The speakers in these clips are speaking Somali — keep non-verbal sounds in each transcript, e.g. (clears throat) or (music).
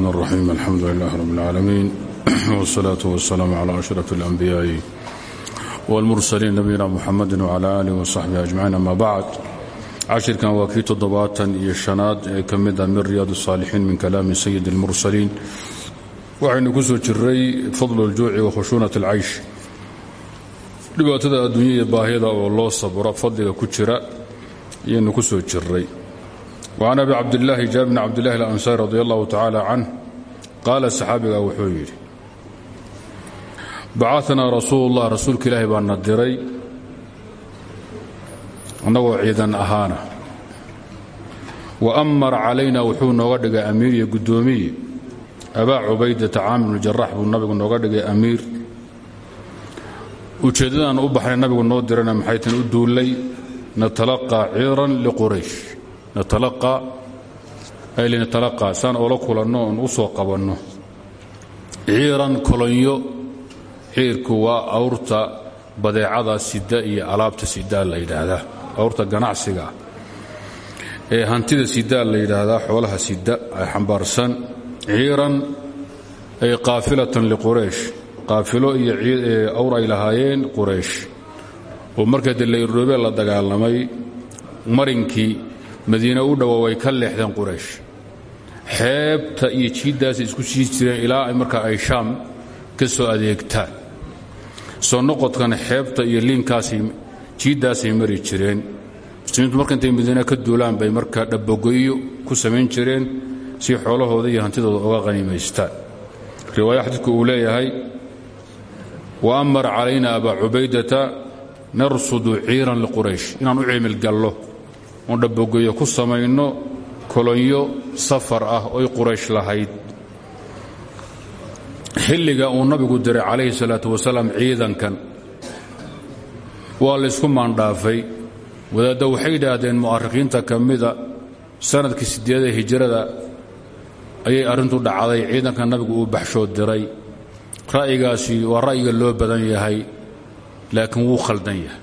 الرحيم الحمد لله رب العالمين والصلاة والسلام على أشرف الأنبياء والمرسلين نبينا محمد وعلى آله وصحبه أجمعين أما بعد cashirkan waa kii toddobaatan iyo shanaad ee ka mid a min riyaad الصاalixiin min kalaami sayid الmursaliin waxaynu ku soo jiray fadl اljuuci wa khushuunaة اlcaysh dhibaatada adduunya iyo baahida oo loo sabro fadliga ku jira ayaynu ku soo jiray وcan abi cabdillaahi jaabir bn cabdillahi اlansaari radi allahu tacaala canh qaala saxaabiga wuxuu yidhi bacaanaa rasuul اllah rasuulka ilaahi baa na diray annagoo ciidan ahaana wa amara calayna wuxuu nooga dhigay amiir iyo guddoomiye abaa cubaydata caamir bnu jarax buu nabigu nooga dhigay amiir ujeeddadaan u baxnay nabigu noo dirana maxay tan u duullay natalaqaa ciiran liquraysh natalaqaa saan oola kulanno oon u soo qabanno. Ciiran kolonyo ciirku waa awrta badeecada sida iyo alaabta sidaa la yidhaahdaa. Awrta ganacsiga ee hantida sidaa la yidhaahdaa xoolaha sida xambaarsan. Ciiran ay qaafilatan liquraysh qaafilo iyo awr ay lahaayeen quraysh. Oo marka delayroobe la dagaalamay marinkii madiine u dhowa way ka leexdeen quraysh. Xeebta iyo jiiddaasay isku sii jireen ilaa ay markaa ay shaam ka soo adeegtaan. Soo noqodkan xeebta iyo liinkaasay jiiddaasay mari jireen. Muslimiintu marka intay madiine ka duulaan bay marka dhabogoyo ku samayn jireen si xoolahooda iyo hantidooda uga qaniimaystaan. Riwaaya xadiidku uu leeyahay wa amara calayna abaa cubaydata narsudu ciiran liquraysh inaan u cimilgallo oon dhabogoyo ku samayno kolonyo safar ah oy quraysh lahayd. Xilliga uu nabigu diray calayhi salaatu wasalaam ciidankan waa laysku maandhaafay. Wadaadda waxay yidhaahdeen mu'arikiinta ka mida sannadkii sideedee hijrada ayay arrintu dhacday. Ciidanka nabigu uu baxshoo diray. Ra'yigaasi waa ra'yiga loo badan yahay laakiin wuu khaldan yahay.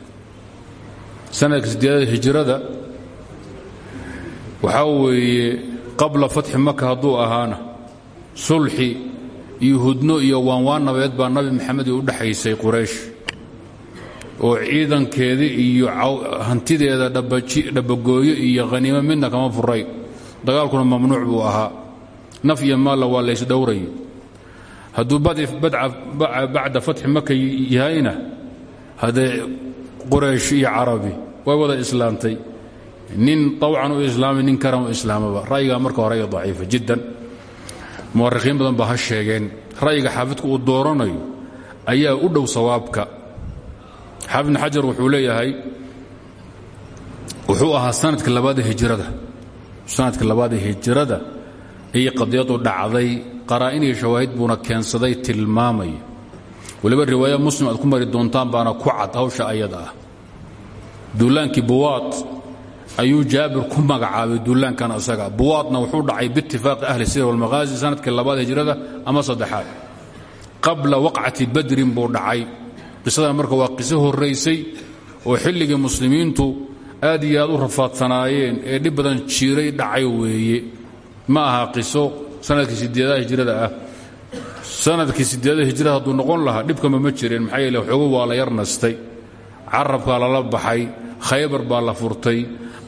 Sanadka sideedada hijrada waxaa weeye qabla fatxi maka hadduu ahaana sulxi iyo hudno iyo waanwaan nabeed baa nabi maxamed u dhexaysay quraysh. Oo ciidankeedii iyo hantideeda dhabagooyo iyo khaniimo midna kama furay. Dagaalkuna mamnuuc buu ahaa. Naf iyo maalla waa laysdhowrayo hadduu bacda fatxi maka yahayna haddee quraysh iyo carabi way wada islaamtay nin awcan u islaamay nin karan u islaamaba. Ra'yigaa marka hore daciifa jiddan. Mu'arikhiin badan baa ha sheegeen ra'yiga xaafidku uu dooranayo ayaa u dhow sawaabka. Xaafid bn xajar wuxuu leeyahay wuxuu ahaa sanadka labaada hijrada. Sanadka labaada hijrada ayay qadiyadu dhacday qaraa'in iyo shawaahid buuna keensaday tilmaamaya. Weliba riwaaya muslim aad ku mari doontaan baana ku cad hawsha ayada ah. Duulaankii buwaad ayuu jaabir ku magacaabay duulaankan asaga. Buwaadna wuxuu dhacay biitifaaqi ahli sir walmaghaazi sannadkii labaad hijrada ama saddexaad. Qabla waqcati badrin buu dhacay. Qisadan marka waa qiso horraysay oo xilligii muslimiintu aad iyo aad u rafaadsanaayeen ee dhib badan jiiray dhacay weeye. Ma aha qiso sannadkii sideedaha hijrada ah. Sanadkii sideedada hijrada hadduu noqon lahaa dhibkama ma jireen maxaa yeele xoogo waa la yar nastay. Carabkaa lala baxay khaybar baa la furtay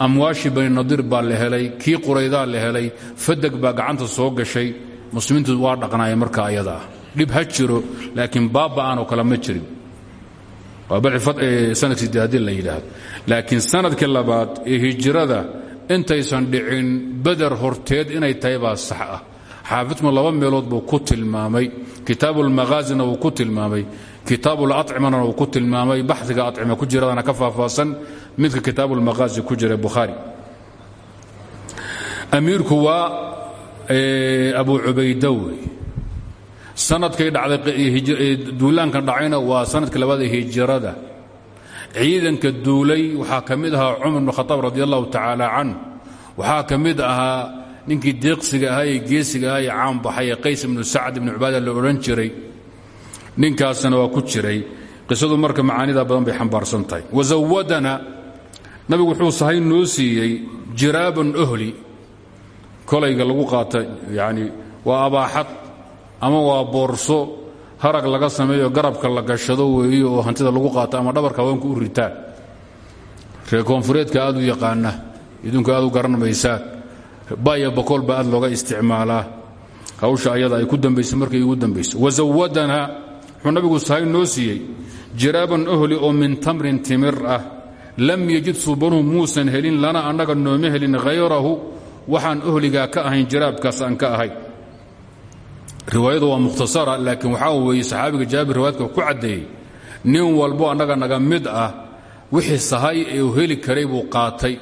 amwaashii bani nadiir baa la helay kii quraydaa la helay fadeg baa gacanta soo gashay muslimiintu waa dhaqnaayeen marka ayada. Ah dhib ha jiro laakiin baaba'aan oo kale ma jirin. Sanadkii haddii la yidhaahdo. Laakiin sannadkii labaad ee hijrada intaysan dhicin beder horteed inay tahay sax ah. Xaafidkuna laba meelood buu ku tilmaamay kitaabu lmaghaazina wuu ku tilmaamay kitaabu lacimana wuu ku tilmaamay baxiga acima ku jiradana ka faahfaahsan midka kitaabu lmaghaazi ku jira bukhaari amiirku waa abu cubayda wey sanadkay dhacday duulaankan dhacayna waa sannadkii labaad ee hijrada. Ciidanka duulay waxaa ka mid ahaa cumar bn khataab radi allahu waxaa ka mid ninkii deeqsiga ahaa ee geesiga ahaa ee caan baxay qays ibnu sacd ibnu cubaada la odhan jiray. Ninkaasna waa ku jiray. Qisadu marka macaanida badan bay xambaarsan wazawadana nabigu wuxuu sahay noo siiyey jiraaban ohli kolayga lagu qaata yani waa abaaxad ama waa boorso harag laga sameeyo garabka la gashado weeye oo hantida lagu qaato ama dhabarka haweenku u ritaan reer koonfureedka aad yaqaana idinku aad u garan maysaan baya looga isticmaalaa. Hawsha ayada ay ku dambaysay markay igu dambayso. Wazawadanaa wuxuu nabigu sahay noo siiyey jiraaban ohli oo min tamrin timir ah lam yajid subanuhu muusan helin lana annaga nooma helin hayrahu waxaan ohligaa ka ahayn jiraabkaas aan ka ahay. Riwaayadu waa mukhtasara laakiin waxaa weeye saxaabiga jaabir riwaayadka ku caddeeyey nin walbo annaga naga mid ah wixii sahay ee uu heli karay buu qaatay.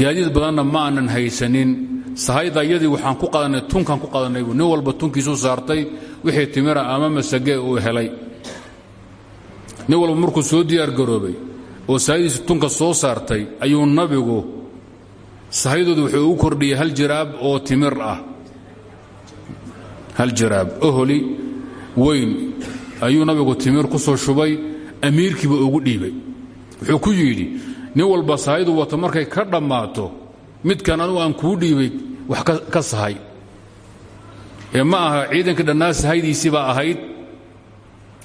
Gaadiid badanna ma aanan haysanin. Sahayda iyadii waxaan ku qaadannay tunkaan ku qaadannay nin walba tunkiisuu saartay wixii timira ama masage uu helay. Nin walba markuu soo diyaargaroobay oo sahaydiisi tunka soo saartay ayuu nabigu sahaydoodu wuxuu ugu kordhiyey hal jiraab oo timir ah hal jiraab oholi weyn ayuu nabigu timir ku soo shubay amiirkiiba ugu dhiibay. Wuxuu ku yidhi nin walba sahaydu wato markay ka dhammaato midkan anugu aan kuu dhiibay wax ka sahay. Ee ma aha ciidanka dhannaa sahaydiisibaa ahayd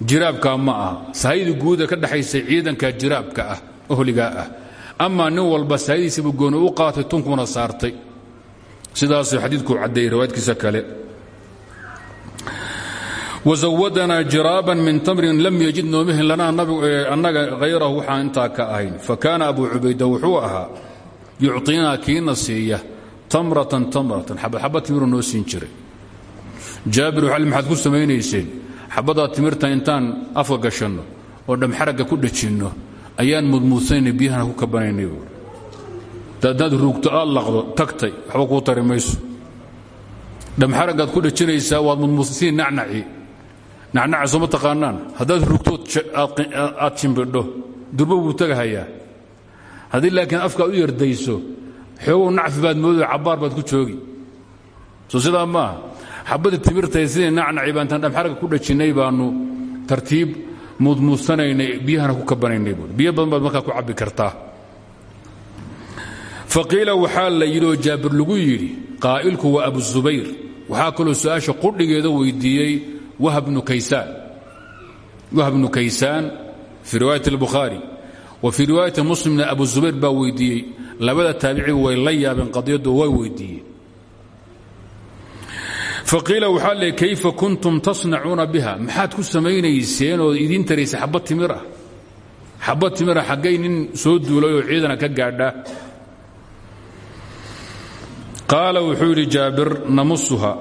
jiraabkaa ma aha. Sahaydii guuda ka dhexaysay ciidanka jiraabka ah ohligaa ah. Amaa nin walba sahaydiisiba gooni u qaatay tunkuna saartay. Sidaasuu xadiidku caddeeyey riwaayadkiisa kale. Wazawadanaa jiraaban min tamrin lam yajid noomihin lana annaga hayrahu waxaan intaa ka ahayn. Fakaana abu cubayda wuxuu ahaa yucطinaa kiina siiya tamratan tamratan. Xabadxabad timiru noo siin jiray. Jaabir waxal maxaad ku samaynayseen xabaddaa timirta intaan afka gashanno oo dhamxaragga ku dhajinno ayaan mudmuudsanayna biyahana ku kabanaynay buui daadnaad ruugto aad laqdo tagtay waxba kuu tari mayso. Dhamxaraggaad ku dhajinaysaa waad mudmuudsansiin nacnaci. Nacnaca sooma taqaanaan. Haddaad rugtood aad jimbidho durbo buu tagahayaa. Haddii laakiin afkaad u yardayso xoogow nacfi baad moodoy cabbaar baad ku joogi. Soo sidaa maaha xabbadii timirtay sidii nacnaci baa intaan dhamxaragga ku dhajinnay baannu tartiib muudmuudsanaynay biyahana ku kabanaynay biyo badan baad ku cabbi kartaa. Faqiila waxaa la yidhi oo jaabir lagu yidhi qaa'ilku waa abu zubayr. Waxaa kaloo su'aasha qudhigeeda weydiiyey wahb bnu kaysaan. Fii riwaayat اlbukhaari wa fii riwaayati muslimna abu zubayr baa weydiiyey. Labada taabiciga way la yaabeen qadiyaddu way weydiiyeen faqiila waxaa le kayfa kuntum tasnacuuna biha? Maxaad ku samaynayseen oo idiin taraysay xabad timir ah. Xabad xaggay nin soo duulay oo ciidana ka gaadha. Qaala wuxuu yidhi jaabir namusuha.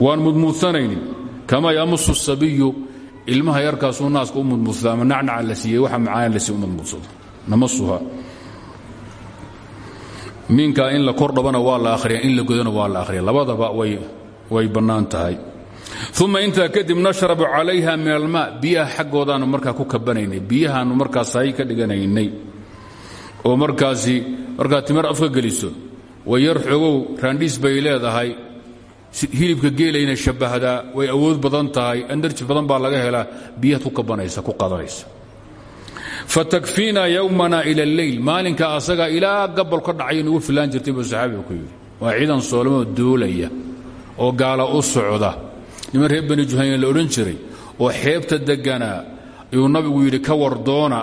Waan mudmuudsanaynin kama yamusu sabiyu? Ilmaha yarkaasuu naaska u mudmuudsada ama nacnaca la siiyey waxa la siiy u mudmuudsado minkaa in la kor dhabana waa la akhriya in la godana waa la akhriya labadaba way bannaan tahay. Uma intaa kadib nashrabu calayha min almaa biyaha xaggoodaannu markaa ku kabanaynay. Biyahaannu markaas sahay ka dhiganaynay. Oo markaasi markaad timir afka geliso. Way yar raandhiis bay leedahay. Hilibka geelayna shabbahdaa way awood badan tahay. Andarji badan baa laga helaa. Biyaad ku kabanaysa ku qadanaysa fatakfiina yowmana ila alleyl maalinka asaga ilaa gabal ka dhacay nugu filaan jirtay buu saxaabiga ku yidhi. Waa ciidan soolomoo duulaya oo gaala u socda. Niman reer bani juhayna la odhan jiray oo xeebta degganaa ayuu nabigu yidhi ka wardoona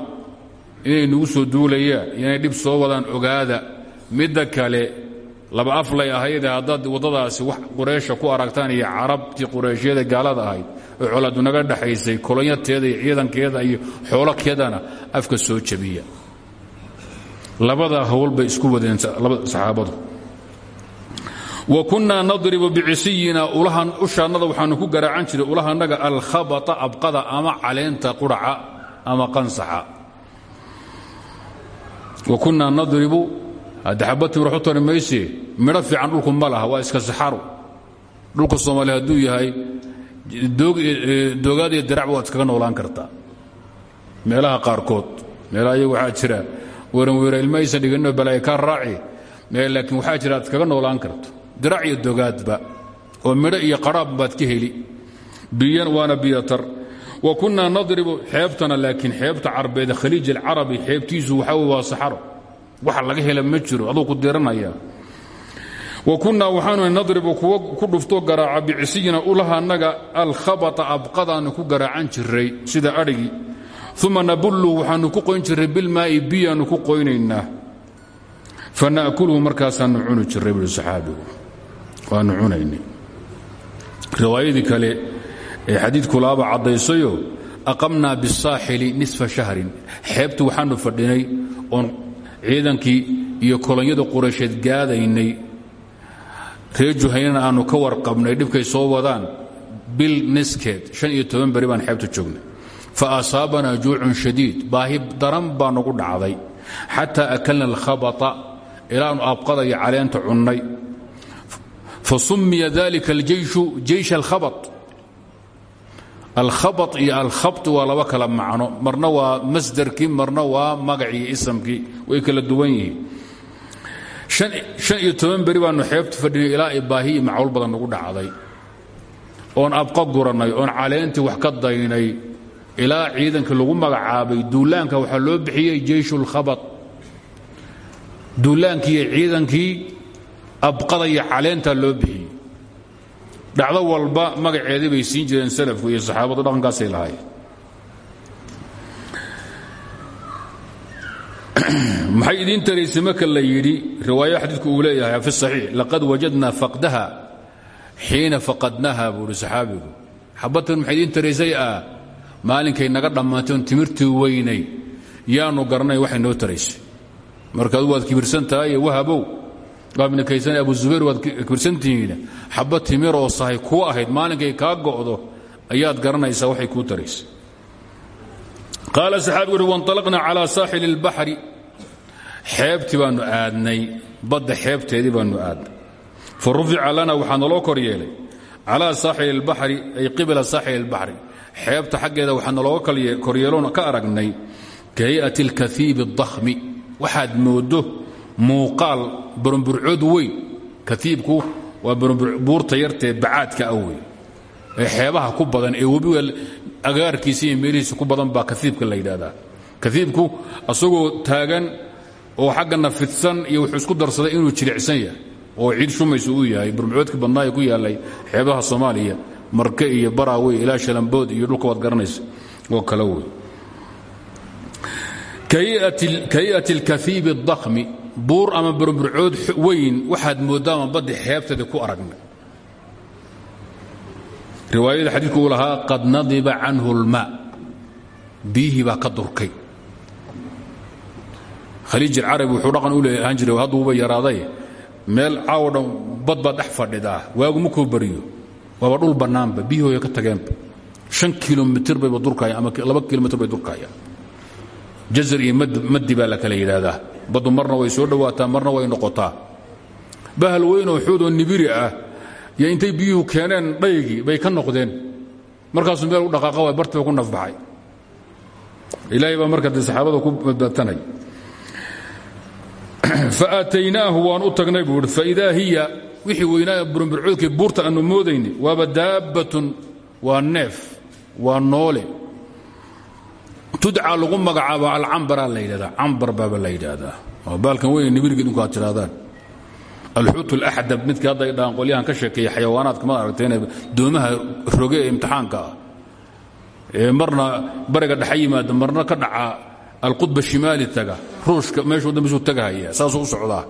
inay nugu soo duulayaan inay dhib soo wadaan ogaada. Midda kale laba aflay ahaydee haddaad waddadaasi wax qureysha ku aragtaan iyo carabtii qureyshyada gaalada ahayd oo naga dhexaysay kolonyateeda iyo ciidankeeda iyo xoolokeedana afka soo jabiya labada hawl bay isku wadeen saxaabadu. Wa kunnaa nadribu bicisiyina ulahan ushaannada waxaanu ku garaacan jiray ulahanaga alkhabata abqada ama caleenta quraca ama qansaxa. Wa kunnaa nadribu hadda xabadtii waxu tari mayse midho iska saxaro dhulka soomaaliya hadduu yahay doogaad iyo diracba waad iskaga noolaan kartaa. Meelaha qaarkood meelaha iyagu waxaa jira weran weera ilma aysan dhiganinoo balaayo kaa raaci. Laakiin waxaa jira aad iskaga noolaan karto. Dirac iyo dogaadba oo midho iyo qaraab baad ka heli. Biyan waana biyatar. Wa kunnaa nadribu xeebtana laakiin xeebta carbeed khaliij alcarabi xeebtiisu waxaa waa saxaro waxa laga hela ma jiro aduu ku diranaya wa kunnaa waxaanu nadribu kuwa ku dhuftoo garaaca bicisiyina ulaha annaga alkhabata abqadaannu ku garaacan jiray sida adhigii uma nabullu waxaannu ku qoyn jiray bilmaa'i biyaannu ku qoynaynaa. Fa na'kulhu markaasaannu cuni jiray buui saxaabigu. Waannu cunaynay. Riwaayadii kale ee xadiidku laaba caddaysayo aqamnaa bisaaxili nisfa shahrin. Xeebtu waxaannu fadhinay oon ciidankii iyo kolonyada quraysheed gaadaynay reer juhaynana aannu ka warqabnay dhibkay soo wadaan bil niskeed an iyo toban beri baan xeebta joognay. Fa asaabanaa juucun shadiid baahi daran baa nagu dhacday. Xataa akalna alkhabata ilaanu abqada iyo caleenta cunnay. Fa summiya dalika aljeyshu jeysh alkhaba alkhaba iyo alkhabt waa laba kala macno. Marna waa masdarkii marna waa magacii isamkii way kala duwan yihiin an iyo toban beri baannu xeebta fadhinay ilaa ay baahi iyo macawl badan nagu dhacday. Oon abqa gurannay oon caleentii wax ka daynay ilaa ciidankii lagu magacaabay duulaanka waxaa loo bixiyey jeyshulkhabat duulaankii iyo ciidankii abqada iyo caleentaa loo bixiyey. Dhacdo walba magaceedii bay siin jireen salafku iyo saxaabadu dhaqankaasay lahaayeen (clears throat) maxay idiin taraysay marka la yidhi riwaayo xadiidku uu leeyahay fi saxiix laqad wajadnaa faqdaha xiina faqadnaha buu uhi saxaabigu. Xabatan maxay idiin taraysay? Ah maalinkay naga dhammaantay oon timirtii weynay yaanu garanay waxay noo taraysay. Markaadu waad kibirsan tahay wahabow. Waabna kaysan abu zubayr waad kibirsantihiin. Xabba timiroo sahay kuu ahayd maalinkay kaa go'do ayaad garanaysaa waxay kuu taraysay qaala saxaabigu uhi wanطalaqna calaa saaxili اlbaxri xeebtii baannu aadnay badda xeebteedii baannu aadnay fa rufica lana waxaa naloo kor yeelay calaa saaxili اlbaxri ay qibla saaxili اlbaxri xeebta xaggeeda waxaa nalooga koryeeloon ka aragnay ka hay'ati اlkaiibi الضakhmi waxaad mooddo muuqaal burumburcood weyn kaiibku waa buurta yartee bacaadka ah wey ee xeebaha ku badan ee webiga agaarkiisa iyo meelihiisa ku badan baa kaiibka la yidhaahdaa. Kaiibku asagoo taagan oo xaggana fidsan iyo wuxuu isku darsaday inuu jilicsan yahay oo ciid shumaysa uu yahay burmucoodkii badnaa ku yaalay xeebaha soomaaliya marke iyo baraawey ilaa shalambood iyo dhulka waad garanaysa oo kale wey. Kayi'at ilkaiibi adakmi buur ama burburcood weyn waxaad mooddaa ama badda xeebteeda ku aragna riwaayada xadiidku uu lahaa qad nadiba canhu اlmaa biyihii baa ka durkay. Khaliij alcarabi wuxuu dhaqan u leehaan jiray hadduuba yaraaday meel caawo dhan bad waagu makuu bariyo waaba dhul bannaanba biyihooya ka tageenba. An kilomitr bayba durkaya ama laba kilomitr bay durkayaan jazar iyo maddi baa la kala marna way soo dhowaataa marna way noqotaa. Bahal weynoo xuudoo nibiri ah yo intay biyuhu keeneen dhaygii bay ka noqdeen. Markaasuu meel u dhaqaaqa waay bartiba ku nafbaxay. Ilaahay baa marka saxaabada ku badbaadtanay (clears throat) faataynaahu waan u tagnay buu i faidaa hiya wixii weynaa burumburcoodkii buurta aanu moodayni waaba daabbatun waa neef waa noole. Tudca lagu magacaabo alcambaraa la yidhahdaa cambar baaba la waa baalkan weyn nibirga idinku aad alxuut alaxdab midkii hadday dhahaan qolyahan ka sheekeeya xayawaanaadka maad aragteene doomaha roge ee imtixaanka ah. Ee marna bariga dhexa yimaada marna ka dhaca alqudba shimaali taga ruushka meeshuu dambisuu tagahaya saasuu u socdaa.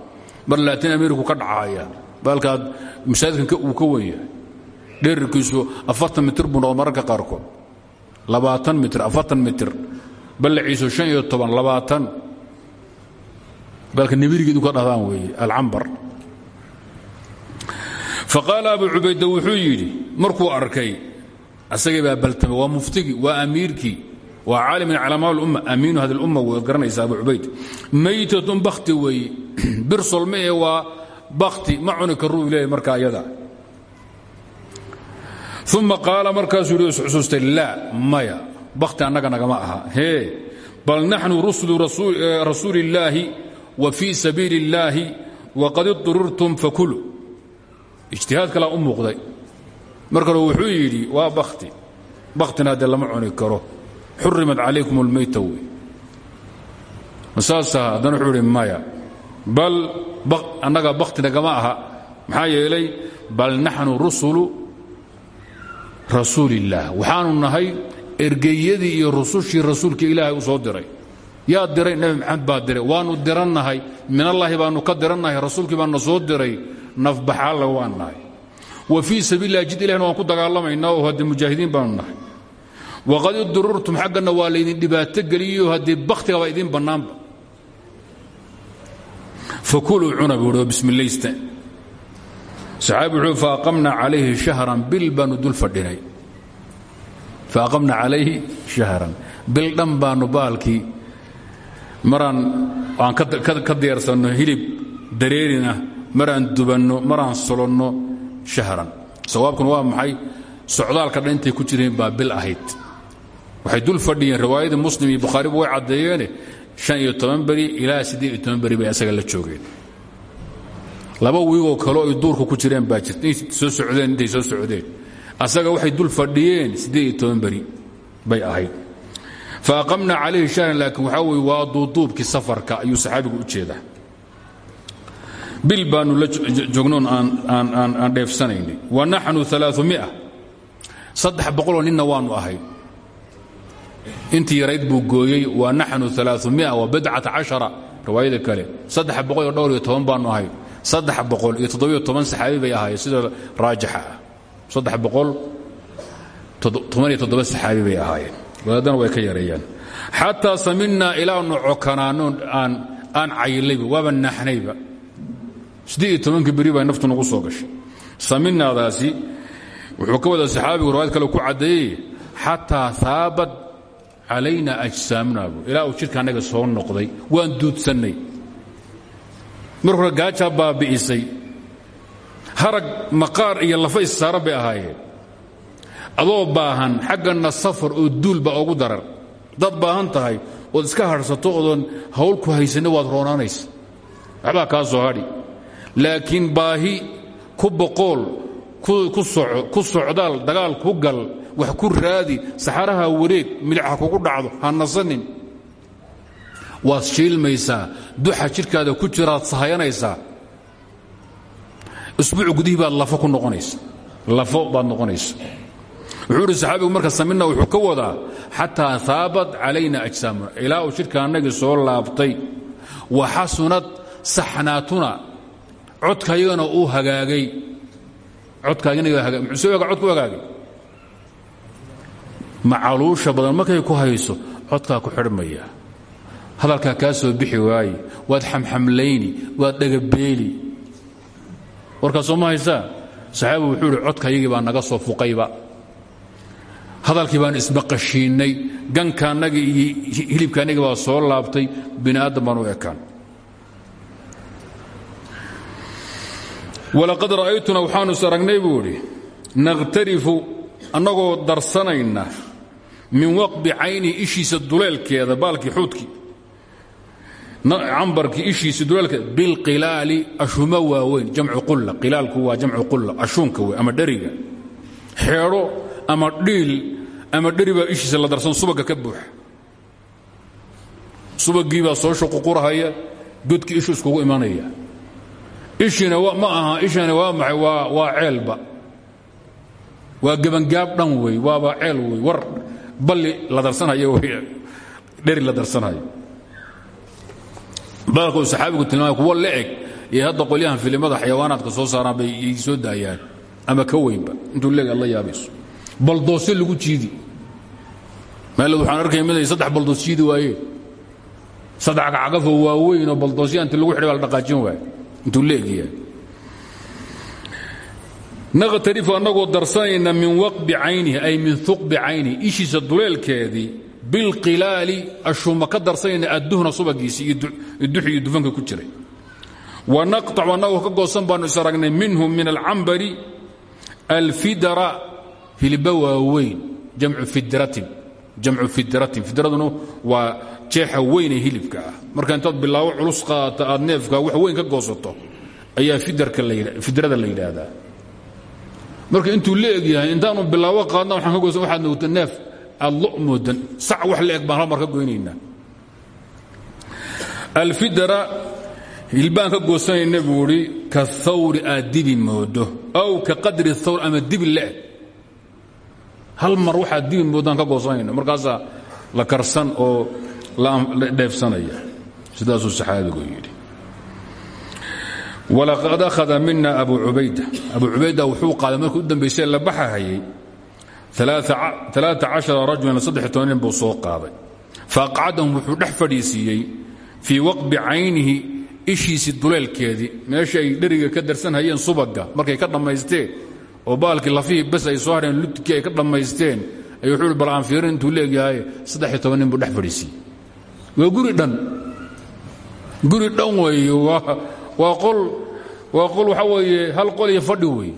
Mar laatin ameriku ka dhacaya baalkaad masaajidkan uu ka wen yahay dherirkiisu afartan mitir buu noqo mararka qaarkood. Mitir afartan mitir. Ballaciisu shan iyo toban labaatan. Baalka nibirigeedu ka dhahdaan weeye alcambar faqaala abu cubayda wuxuu yidhi markuu arkay asagii baa baltamay waa muftigii waa amiirkii waa caalim min calamaa lumma amiinu hadi lumma waad garanaysa abu cubayd. Maytatun bakti weeye (clears throat) bir solme ee waa bakti ma cuni marka ayada. Uma qaala markaasuu yidhi isxusuustay laa maya bakti annaga nagama aha. Hee bal naxnu rusulu rasuuli illaahi wa fii sabiili illaahi waqad idurirtum fakulu ijtihaad kalaa u muuqday. Mar kale wuxuu yidhi waa bakti baktina dee lama cuni karo. Xurimat calaykum اlmayta wey saasa haddana wuxuu idhi maya bal annaga bakti nagama aha. Maxaa yeelay bal naxnu rusulu rasuulillaah waxaanu nahay ergeyadii iyo rusushii rasuulka ilaahay u soo diray. Yaa diray nebi maxamed baa diray. Waannu dirannahay. Minallaahi baannu ka dirannahay. Rasuulkii baanna soo diray nafbaxaalla waan nahay. Wa fii sabiililah jid ilahna waan ku dagaalamaynaa oo haddee mujaahidiin baanu nahay. Waqad idururtum xagganna waa laydin dhibaato geliyo haddee bakhtigabaa idiin bannaanba. Fakuluu cuna buu hi oo bismilaysta saxaabi wuxuu faaqamna calayhi shahran bil baanu dul fadhinay. Faaqamna calayhi shahran bil dhan baanu baalkii maraan aan ka diyaarsanno hilib dareerina maraan dubanno maraan solonno shahran. Sawaabkuna waa maxay? Socdaalka dhan intay ku jireen baa bil ahayd. Waxay dul fadhiyeen riwaayadii muslim iyo bukhaariba way caddeeyeene han iyo toban beri ilaa siddeed iyo toban beri bay asaga la joogeen. Laba wiigoo kaleo ay duurka ku jireen baa jirta. Intay soo socdeen intay soo socdeen. Asaga waxay dul fadhiyeen siddeed iyo toban beri bay ahayd. Fa aqamna calayhi shahran laakiin waxaa weye waa duuduubkii safarka ayuu saxaabigu u jeedaa bil baannu la joognoon aan dheefsanaynay. Wa naxnu boqoloo ninna waannu ahay. Intii yarayd buu gooyey wa naxnu aaamia wa bidcata cashara. Riwaayada kale saddex boqol dhowr iyo toban baannu ahay. Saddex boqol iyo toddobiyo toban saxaabi bay ahaayeen sida raajixa. Ah boqol toban iyo toddoba saxaabi bay ahaayeen. Wadaadana way ka yareeyaan. Xataa saminaa ilaanu cokanaano aan aan caylayba waaba naxnayba siddeed iyo tobankii beri baa naftu nagu soo gashay. Saminaadaasi wuxuu ka wada saxaabigu riwaayad kale ku caddeeyey xataa aabat calayna ajsaamuna bu ilaa uu jidhka annaga soo noqday waan duudsannay. Mar hore gaajaa baabi'isay harag maqaar iyo lafa issaaran bay ahaayeen. Adoo baahan xagganna safar oo duulba ogu darar. Dad baahan tahay ood iska hadhsato oodan hawl ku haysanna waad roonaanaysa. Waxbaa kaa soo hadhi laakiin baahi ku boqool ku socdaal dagaal ku gal wax ku raadi saxaraha wareeg milixa kugu dhacdo ha nasanin. Waad shiilmaysaa duxa jidhkaada ku jiraad sahayanaysaa. Isbuuc gudihii baad lafo ku noqonaysa lafo baad noqonaysa wuxuu idhi saxaabigu samina wuxuu ka wadaa xataa aabat calayna ajsaamuna. Ilaa uu jidhka annagii soo laabtay. Wa xasunad saxnaatuna codkaygana uu hagaagay. Codkaagmuxuu codku hagaagay? Macaluusha badan markay ku hayso codkaa ku xidhmaya. Hadalkaa kaa soo bixi waaye. Waad xamxamlayni waad dhagabeeli warkaas soo ma haysaa? Saxaabigu wuxuu idhi codkaygii baa naga soo fuqayba. Hadalkii baan isbaqashiinnay gankaannagii iyo hilibkaannagii baa soo laabtay bini aadam baan u ekaan walaqad ra'aytuna waxaanu is aragnay buu idhi nakhtarifu annagoo darsanayna min waqbi caynihi ishiisa duleelkeeda baalkii xuudkii cambarkii ishiisa duleelkeeda bilqilaali ashumo waaweyn jamcu qulla qilaalku waa jamcu qulla ashuunka wey ama dheriga xeedho ama dhiil ama dheri baa ishiisa la darsan subagga ka buuxa subaggii baa soo shuququrahaya godkii ishu iskugu imanaya ishiina ma aha ishani waa maxay? Waa ceelba. Waa gebangaab dhan wey waaba ceel wey war balli la darsanhayo wey dheri la darsanhayo baalka uu saxaabigu tilmaamay kuwa la eg iyo hadda qolyahan filimada xayawaanaadka soo saaraan bay soo daayaan ama ka weynba. Intuu leeg aad la yaabayso baldoosyo lagu jiidi. Meelad waxaan arkaya mid saddex baldoos jiidi waayeen. Saddex cagcagafoo waaweyn oo baldoosya inti lagu xidhay baa la dhaqaajin waaye intuu leegyahay nakhtarifu annagoo darsanayna min waqbi caynihi ay min uqbi caynihi ishiisa duleelkeedii bilqilaali ashuuma ka darsanayna adduhna subagiisii iyo duxi iyo dufanka ku jiray. Wa naqtacu annagoo ka goosan baannu is aragnay minhu min alcambari alfidara hilibba waaweyn jamcu fidratin jamcu fidratin. Fidraduna waa jeexa weynee hilibka ah. Marka intaad bilaabo culus qaata aad neefka wax weyn ka goosato ayaa fidrada la yidhaahdaa. Marka intuu la eg yahay intaanu bilaabo qaadna waxaan ka goysan waxaad noogta neef aad lo moodan wax la baan hal mar ka goynaynaa alfidra ka goosanayna buu idhi ka thawri aad moodo aw ka qadri thawr ama dibi hal mar waxaad dibi moodaan ka goosanayna markaasaa la karsan oo dheefsanaya. Sidaasuu saxaabigu yidhi. Walaqad akhada mina abu cubayda. Abu cubayda wuxuu qaaday markii dambaysay la baxahayay rajulan nin buu soo qaaday. Faaqcadahum wuxuu dhex fadhiisiiyey fii waqbi caynihi ishiisii duleelkeedii. Meesha ay dheriga ka darsanhayeen subaga markay ka dhammaysteen oo baalkii lafihii bes ay soo hadheen ludkii ay ka dhammaysteen ay wuxuu bal aan fiirin intuu leegyahay fadhiisiiyey waa guri dhan. Guri dhan weeye waa qol waa qol waxaa weeye hal qol iyo fadhi wey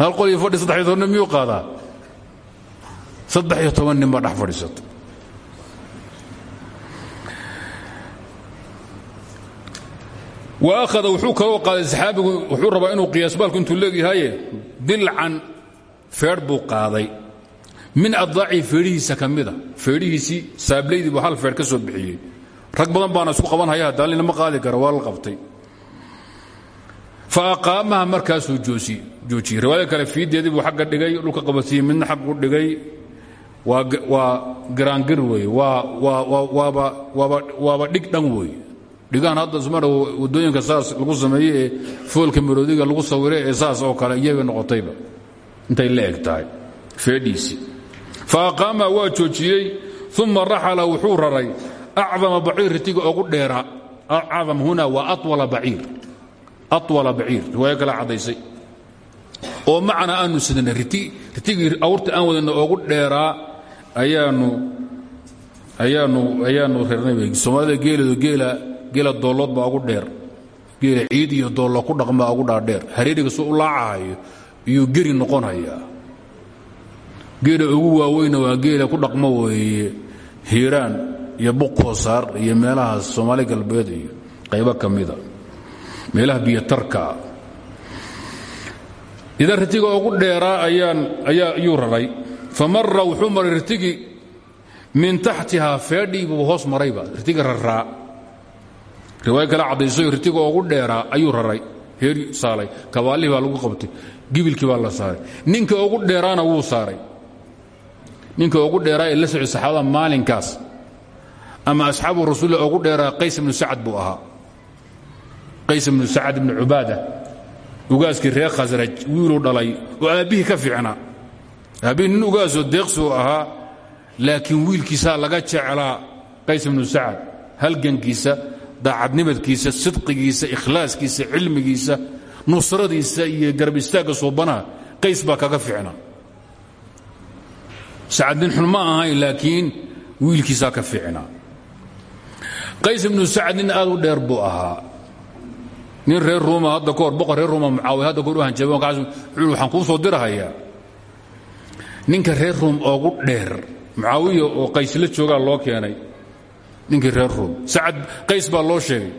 hal qol iyo fadhi saddex iyo toban nin miyuu qaadaa? Saddex iyo toban nin baa dhex fadhiisata wa akhada wuxuu kaloo qaaday saxaabigu wuxuu rabaa inuu qiyaasbaalku intuu leegyahaye dilcan feedh buu qaaday min adaaci feedhihiisa ka mida feedhihiisii saablaydii hal feedh ka soo bixiyey. Rag badan baana isku qabanhaya daalina ma qaadi kara waa qabtay. Fa aqaamaha markaasuu joojiyey. Riwaayada kale fiideedii buu agga dhigay dhulka qabadsiiyey midna xaggu dhigay. Waa giraangir wey waaba dhig dhan wey dhigaan hadda sma waddooyinka saas lagu sameeye ee foolka maroodiga lagu sawire ee saas oo kale iyabay noqotayba. Intay la eg fa aqaamaha waa joojiyey uma raxala wuxuu raray acdama baciir ritiga ugu dheera acdam huna waa awala baciir riwaayo kale caddaysay oo macna aanu sidana ritigii awrta aan wadana oogu dheeraa ayaanu ayaanu ayaanu reernay soomaalida geeleedu geela geela doollood baa ugu dheer geela ciid iyo doollo ku dhaqmaa ugu dhaadheer hareeriga su u laacahayo iyuu geri noqonhayaa geela ugu waaweyna waa geela ku dhaqmo weeye hiiraan iyo buqoosaar iyo meelahaas soomaali galbeed iyo qaybo ka mida meelaha biyotarkaa idan ritiga ugu dheeraa ayuu raray. Fa mara wuxuu maray ritigii min taxtihaa feedhii buu hoos marayba ritiga raraa riwaayo kale caddaysayo ritiga ugu dheeraa ayuu raray. Heeri saalay kabaalihii baa lagu qabtay gibilkii baa la saaray. Ninka ugu dheeraana wuu saaray ninka ugu dheeraa ee la socday saxaabada maalinkaas ama asxaabu rasuullah ugu dheeraa qays ibnu sacad buu ahaa. Qays ibnu sacad ibnu cubaada ugaaskii reer khasraj wiiluu dhalay oo aabbihii ka fiicnaa. Aabbihii nin ugaasoo deeqsuu ahaa laakiin wiilkiisaa laga jeclaa qays ibnu sacad. Halgankiisa daacadnimadkiisa sidqigiisa ikhlaaskiisa cilmigiisa nusradiisa iyo garab istaagga suubanaha qays baa kaga fiicnaa sacad nin xun ma ahayn laakiin wiilkiisaa ka fiicnaa qays ibnu sacad nin aad u dheer buu ahaa nin reer ruuma hadda kahor boqor reer ruuma mucaawiya hadda kahor u wuxuu waxaan kuu soo dirahayaa ninka reer ruum oogu dheer mucaawiya oo qays la joogaa loo keenay ninkii reer ruum sacad qays baa loo sheegay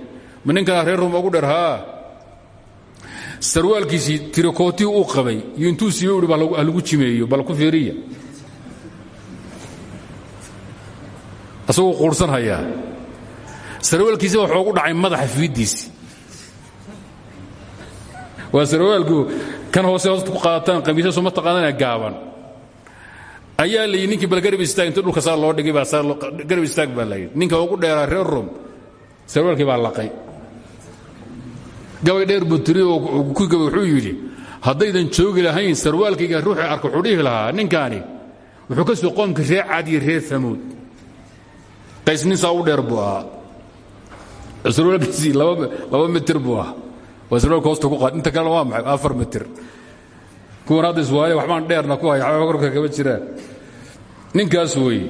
ma ninkanaa reer ruum oogu dheer haa sarwaalkiisii tirikootii uu qabay iyo intuu siibe uhi ha lagu jimeeyo bal ku fiiriya asaguu quursan hayaa sarwaalkiisi waxoogu dhacay madaxa fiiddiisi waa sarwaalku kan hoose hoosta ku qaadataan qamiisyasu ma taqaanana gaaban. Ayaa la yidhi ninkii bal istaag inta dhulka saa loo dhigay baa saa garab istaag baa la yidhi. Ninka ugu dheeraa reer rom sarwaalkii baa laqay. Gabay dheer buu oo ku gabay wuxuu yidhi haddaydan joogi lahayn sarwaalkayga ruuxii arka wuxuu lahaa ninkaani wuxuu ka soo qoomka reer caad iyo reer amuud qays nin saa u dheer buu ahaa sarwaalkiisii laba mitir buu ahaa waa sarwaalka hoosta ku qaad inta kalena waa maxay? Afar mitir kuwan hadda iswaale waxbaan dheerna ku haya waxba korka kama jiraan ninkaas weeye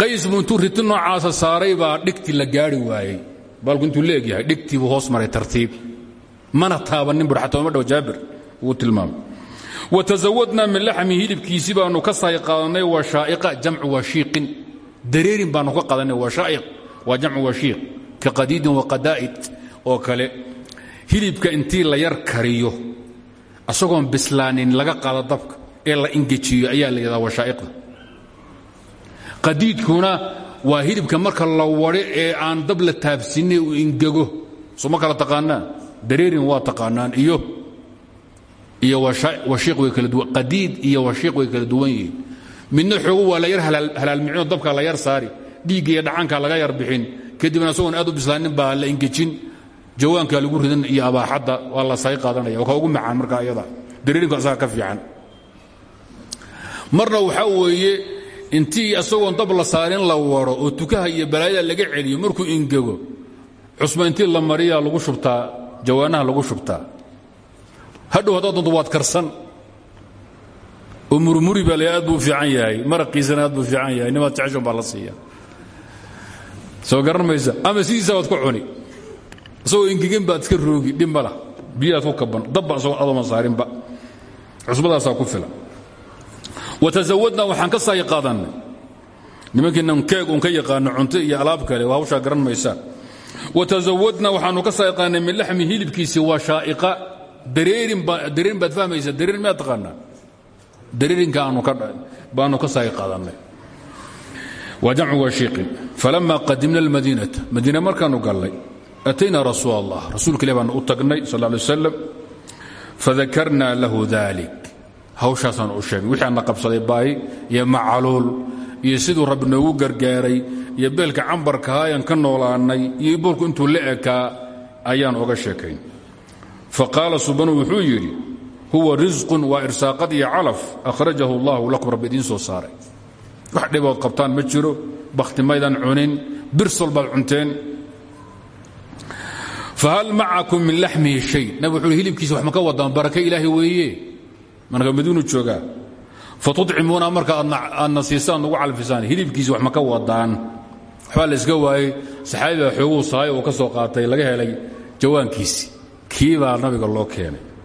qays buu intuu riti noocaasa saaray baa dhigtii la gaari waayey. Baalku intuu leegyahay dhigtii buu hoos maray tartiib. Mana taabannin bur xataa uma dhow jaabir. Wuu tilmaamay. Watazawadnaa min laxmi hilibkiisii baanu ka saay qaadannay washaa'iqa jamcu washiiqin dareerin baanu ka qaadannay washaa'iq waa jamcu washiiq ka qadiidin waqadaa'id oo kale. Hilibka intii la yar kariyo asagoon bislaanin laga qaado dabka ee la ingejiyo ayaa la yidhahdaa washaa'iqda qadiidkuna waa hilibka marka la wadho ee aan dab la taabsinay uu ingego. Soo kala taqaanaan dareerin waa taqaanaan iyo iyo washiiq way kala duwan qadiid iyo washiiq way kala duwan midna xoogu waa la yar halaalmicino dabka la yar saari. Dhiigga iyo dhacanka laga yar bixin. Kadibna asagoon aad u bislaanin baa la ingejin jawaanka lagu ridan iyo abaaxadda waa la say qaadanaya. Waa ugu macaan markaa iyada. Dareerinku asaga ka fiican. Marna waxaa weeye intii asagoon dab la saarin la waro oo tukaha iyo balaayada laga celiyo markuu ingego cusba intii la mariyaa lagu shubtaa jawaanaha lagu shubtaa. Hadhow haddaad doonto waad karsan oo murmuri baa la aad fiican yahay. Maraqiisana aad buu fiican yahay. Nimaad jeceshan baa soo garan maysa. Ama sidiisa baad ku cuni. Isagoo ingegin baad iska roogi. Dhib ma lah biyaad ku kaban. Dabba isagoo adooma saarinba. Cusbadaasaa ku filan. Watazawadna waxaan ka saay qaadannay. Nimankiinan keeg un ka yaqaano cunto iyo alaab kale waa hawshaa garan maysaan watazawadna waxaanu ka saay qaadannay min laxmi hilibkiisi waa shaa'iqa. Dareerin baad fahmaysa dareerin miyaad taqaanaa dareerinka aanu ka saay qaadannay waa jamcu washiiqin falama qadimna almadiinata. Madiine markaanu gallay atayna rasuul allah rasuulka u tagnay sal lla alay wasalam lahu dalik hawshaasaan u sheegay. Wixii aanna qabsaday baahi iyo macaluul iyo siduu rabbi noogu gargaaray iyo beelka cambarkaha ayaan ka noolaannay iyo boolku intuu la ekaa ayaan oga sheekayn. Faqaala subanu wuxuu yidhi huwa risqun waa irsaaqad iyo calaf akhrajahu allahu lakum rabbi soo saaray. Wax dhibood qabtaan ma jiro bakhti maydan cunin birsol baad cunteen. Fahal macakum min laxmihi shay. Nabig hilibkiisa wax ma ka wadaan barake ilaahi weeye. Marka madiinu joogaa fatudcimuuna marka aadna siisaan ugu calfisaan hilibkiisi wax ma ka wadaan waxbaa la iska waayey saxaabi baa xooguu sahay uu ka soo qaatay laga helay jawaankiisi. Kii nabiga loo keenay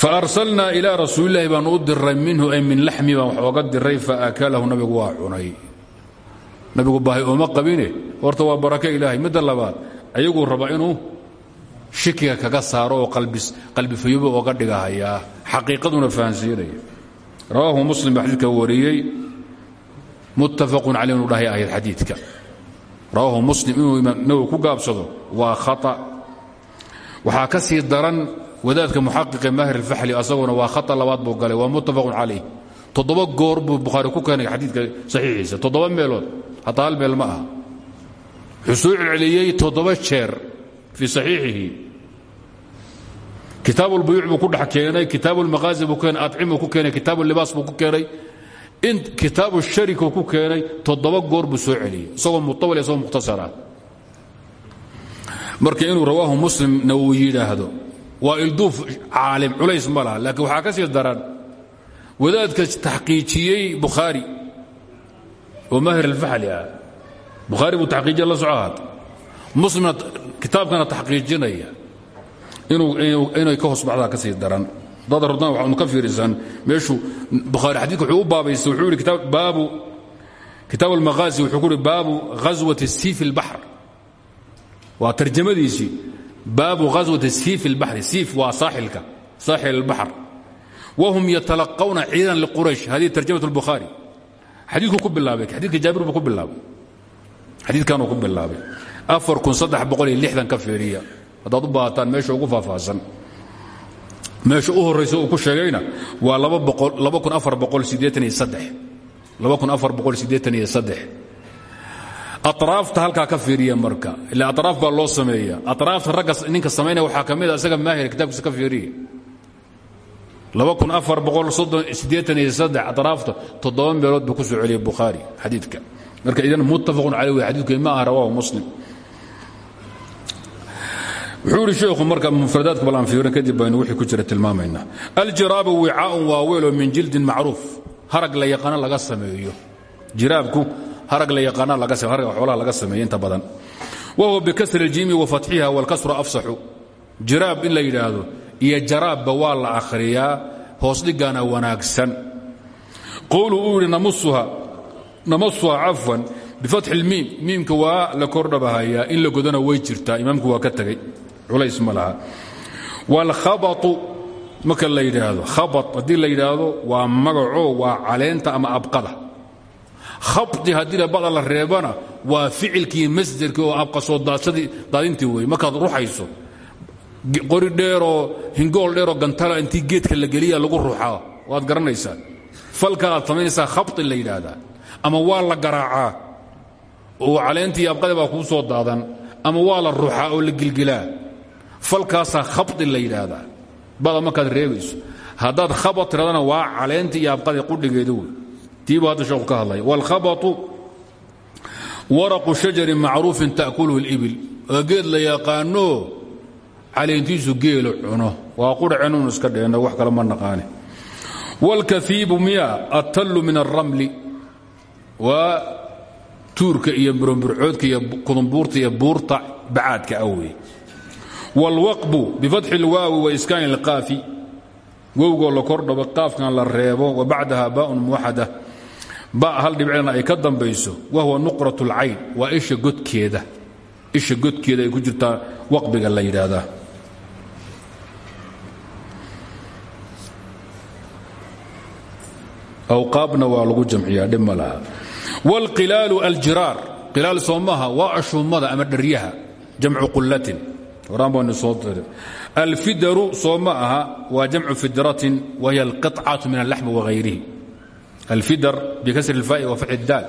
faarsalnaa ilaa rasuulilahi baanu u diray minhu ay min laxmi baan wax ooga diray faakalahu nabigu waa cunay. Nabigu baahay ooma qabine horta waa barake ilaahay. Midda labaad ayaguu raba inuu shikiga kaga saaro oo qalbifayuba ooga dhigahayaa. Xaqiiqaduna fahansiinaya. Rawaahu muslim baa xadiidka wariyey. Muttafaqun caley inuu dhahay ahayd xadiidka. Rawaahu muslim inuu nawowi ku gaabsado waa khata. Waxaa ka sii daran wadaadka muxaqiqe maahir alfaxli asaguna waa khata labaad buu galay waa muttafaqun calayh. Toddoba goor buu bukhaari ku keenay xadiidka saxiixiisa toddoba meelood hataa hal meel ma aha. Wuxuu soo celceliyey toddoba jeer fii saxiixihi. Kitaab ulbuyuuc buu ku dhex keenay kitaab ulmaqaazi buu keenay adcimuu ku keenay kitaab ulibaas buu ku keenay. Kitaabu sharikuu ku keenay toddoba goor buu soo celiyey isagoo muawal isagoo mukhtasara. Marka inuu rawaahu muslimna uu yidhaahdo waa ilduuf caalim culays ma laha laakiin ka sii daran wadaadka taxqiijiyey bukhaari oo maahir alfaxli ah. Bukhaari buu taxqiijiya la soco haata muslimna kitaabkana taxqiijinaya. Inay ka hoos baxdaa ka sii daran dad rodaan waxaanu ka fiirisan meeshuu bukhaari xadiidka wuxuu u wuxuu yidhi baabu kitaab almaqaazi wuxuu ku yidhi baabu ghaswati siif albaxr waa tarjamadiisii baabu ghaswati siif albaxri siif waa saaxilka saaxil albaxr wahum yatalaqawna ciidan liquraysh hadihi tarjamat albukhaari xadiidku ku bilaabay xadiidka jaabir buu ku bilaabay xadiidkanuu ku bilaabay ka fiiriya haddaad u baahataan meesha ugu faahfaahsan meesha u horraysa uu ku sheegayna waa atraafta halkaa ka fiiriya marka ila atraaf baa loo sameeya atraafta ragga ninka samaynaya waxaa ka mid a isaga maahir kitaabkiisa ka fiiriya. Atraafta toddoba meelood buu ku soo celiyey bukhaari xadiidka. Marka idan muttafaqun caleyh wey xadiidku ma aha rawaahu muslim. Wuxuu sheekhu marka mufradaadka bal fiirin kadib baynu wixii ku jira tilmaamaynaa. Aljiraabu wicaaun waa weeloo min jildin macruuf harag la yaqaano laga sameeyo. Jiraabku harag la yaqaana laga sameeyo harag xoolaha laga sameeyo inta badan wa huwa bikasri اljiimi wa fatxiha wاlkasru afsaxu jiraab in la yidhaahdo iyo jaraabba waa la akhriyaa hoos dhigana wanaagsan qowlu uu yidhi namusuha namasuha cafwan bifatxi اlmiim miimka waa la kordhabahayaa in la godana way jirtaa imaamku waa ka tegey culays ma laha wاlkhabau marka la yidhaahdo khaba haddii la yidhaahdo waa magaco waa caleenta ama abqada khabdi haddii bada la reebana waa ficilkii masderkii oo abqasoo daadintii wey markaad ruxayso qori dheeroo hingool dheeroo gantala intii geedka la geliya lagu ruxaa waad garanaysaa. Falka aad samaynaysaa yidhaahdaa. Ama waa la oo caleentii abqada baa soo daadan ama waa la oo la gilgilaa. Falkaasaa khabdi la yidhaahdaa. Bada markaad reebayso. Haddaad khabad tiradana waa caleentii iyo tiibuu hadda sheekhu ka hadlaya wاlkhabatu waraqu shajarin macruufin ta'kulhu اlibil waa geed la yaqaano caleentiisu geelu cuno waa qudhacenuun iska dheenno wax kale ma naqaane wاlkafiibu miya atallu min الramli waa tuurka iyo burburcoodka iyo kudumbuurta iyo buurta bacaadka awey wاlwaqbu bifatxi اlwaawi waiskaani اlqaafi wowgoo la kordhabo qaafkan la reebo wa bacdaha baun muwaxada ba hal dhibcena ay ka dambayso? Wahuwa nuqrat اlcayn waa isha godkeeda. Isha godkeeda ay ku jirtaa waqbiga la yidhaahdaa awqaabna waa lagu jamciyaa dhib ma laha. Wاlqilaalu aljiraar qilaal soo maaha waa ama dharyaha jamcu qulatin horaan baanu soo dirin alfidaru soo ma aha waa jamcu fidratin alfidar bikasri اlfaai wa fatxi daal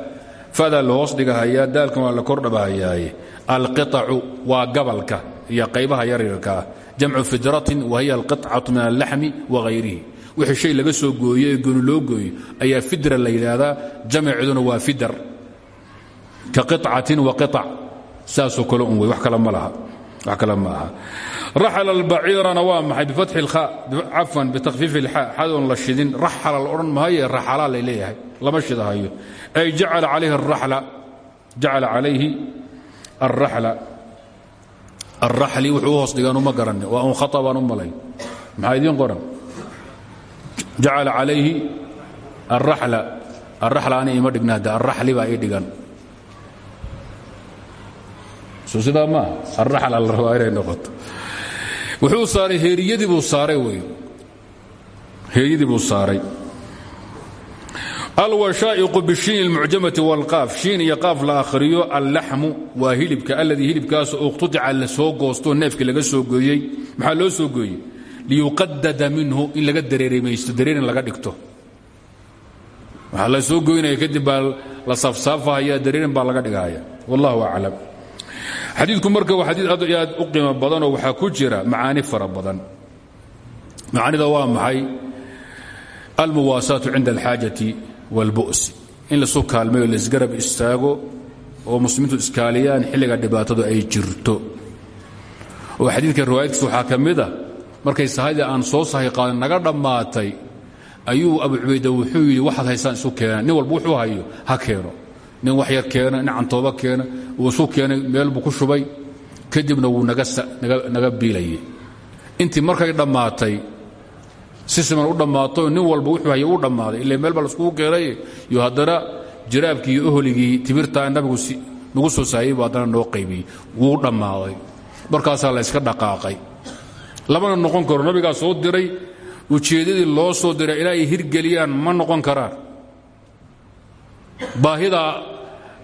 fadaa la hoos dhigahayaa daalkan waa la kordhabahayaaye alqiطacu waa gabalka iyo qaybaha yaryarkaa jamcu fidratin wahiy alqicatu min allaxmi wahayrihi wixii shay laga soo gooyo ee goni loo gooyo ayaa fidra la yidhaahdaa jamceeduna waa fidar ka qicatin wa qiac saasoo kale un wey wax kale ma aha raxala albaciirana waa maxay? Bifatxi ilha cafan bitakfiifi ilxa xadoon la shidin raxala la odhan mahaye raxalaa lay leeyahay. Lama shidahayo ay jacala calayhi arraxla arraxli wuxuu u hoos dhigaan uma garanin. Waa un khata baan u malay. Maxaa idiin qoran? Jacala calayhi arraxla arraxla ani ima dhigna hadda arraxli baa ii dhigan. So sidaa maaha arraxla la rabaa inay noqoto wuxuu saaray heeriyadii buu saaray wey heeriyadii buu saaray. Alwashaa'iqu bishiin اlmucjamati wاlqaaf shiin iyo qaaf la akhriyo allaxmu waa hilibka alladii hilibkaas uqtudica la soo goostoo neefkii laga soo gooyey. Maxaa loo soo gooyey? Liyuqadada minhu in laga dareerimaysto dareerin laga dhigto. Waxaa la soo goynaya kadib baa la safsaafahaya dareerin baa laga dhigahaya wallahu aclam xadiidku marka waa xadiid aad aad u qiimo badanoo waxaa ku jira macaani fara badan. Macaanida waa maxay? Almuwaasaatu cinda alxaajati wاlbu'si in lasu kaalmayo laisgarab istaago oo muslimiintu iskaaliyaan xilliga dhibaatadu ay jirto. Oo xadiidka riwaayadkiisa waxaa ka mid a markay sahayda aan soo sahay qaadin naga dhammaatay ayuu abu cubayda wuxuu yidhi waxaad haysaan isu keenaan nin walba wuxuu hayo ha keeno nin wax yar keena nin cantooba keena uu isu keenay meel buu ku shubay. Kadibna wuu naga biilayay. Intii markay dhammaatay si u dhammaato nin walba wuxuu hayay u dhammaaday. Ila meel baa laiskugu keenay iyo haddana jiraabkii iyo ohligii tibirtaa nabigu nagu soo saayey buu noo qaybiyey. Wuu dhammaaday. Markaasaa la yska dhaqaaqay. Lamana noqon karo nabigaa soo diray ujeeddadii loo soo diray ilaa ay hirgeliyaan ma noqon karaan baahidaa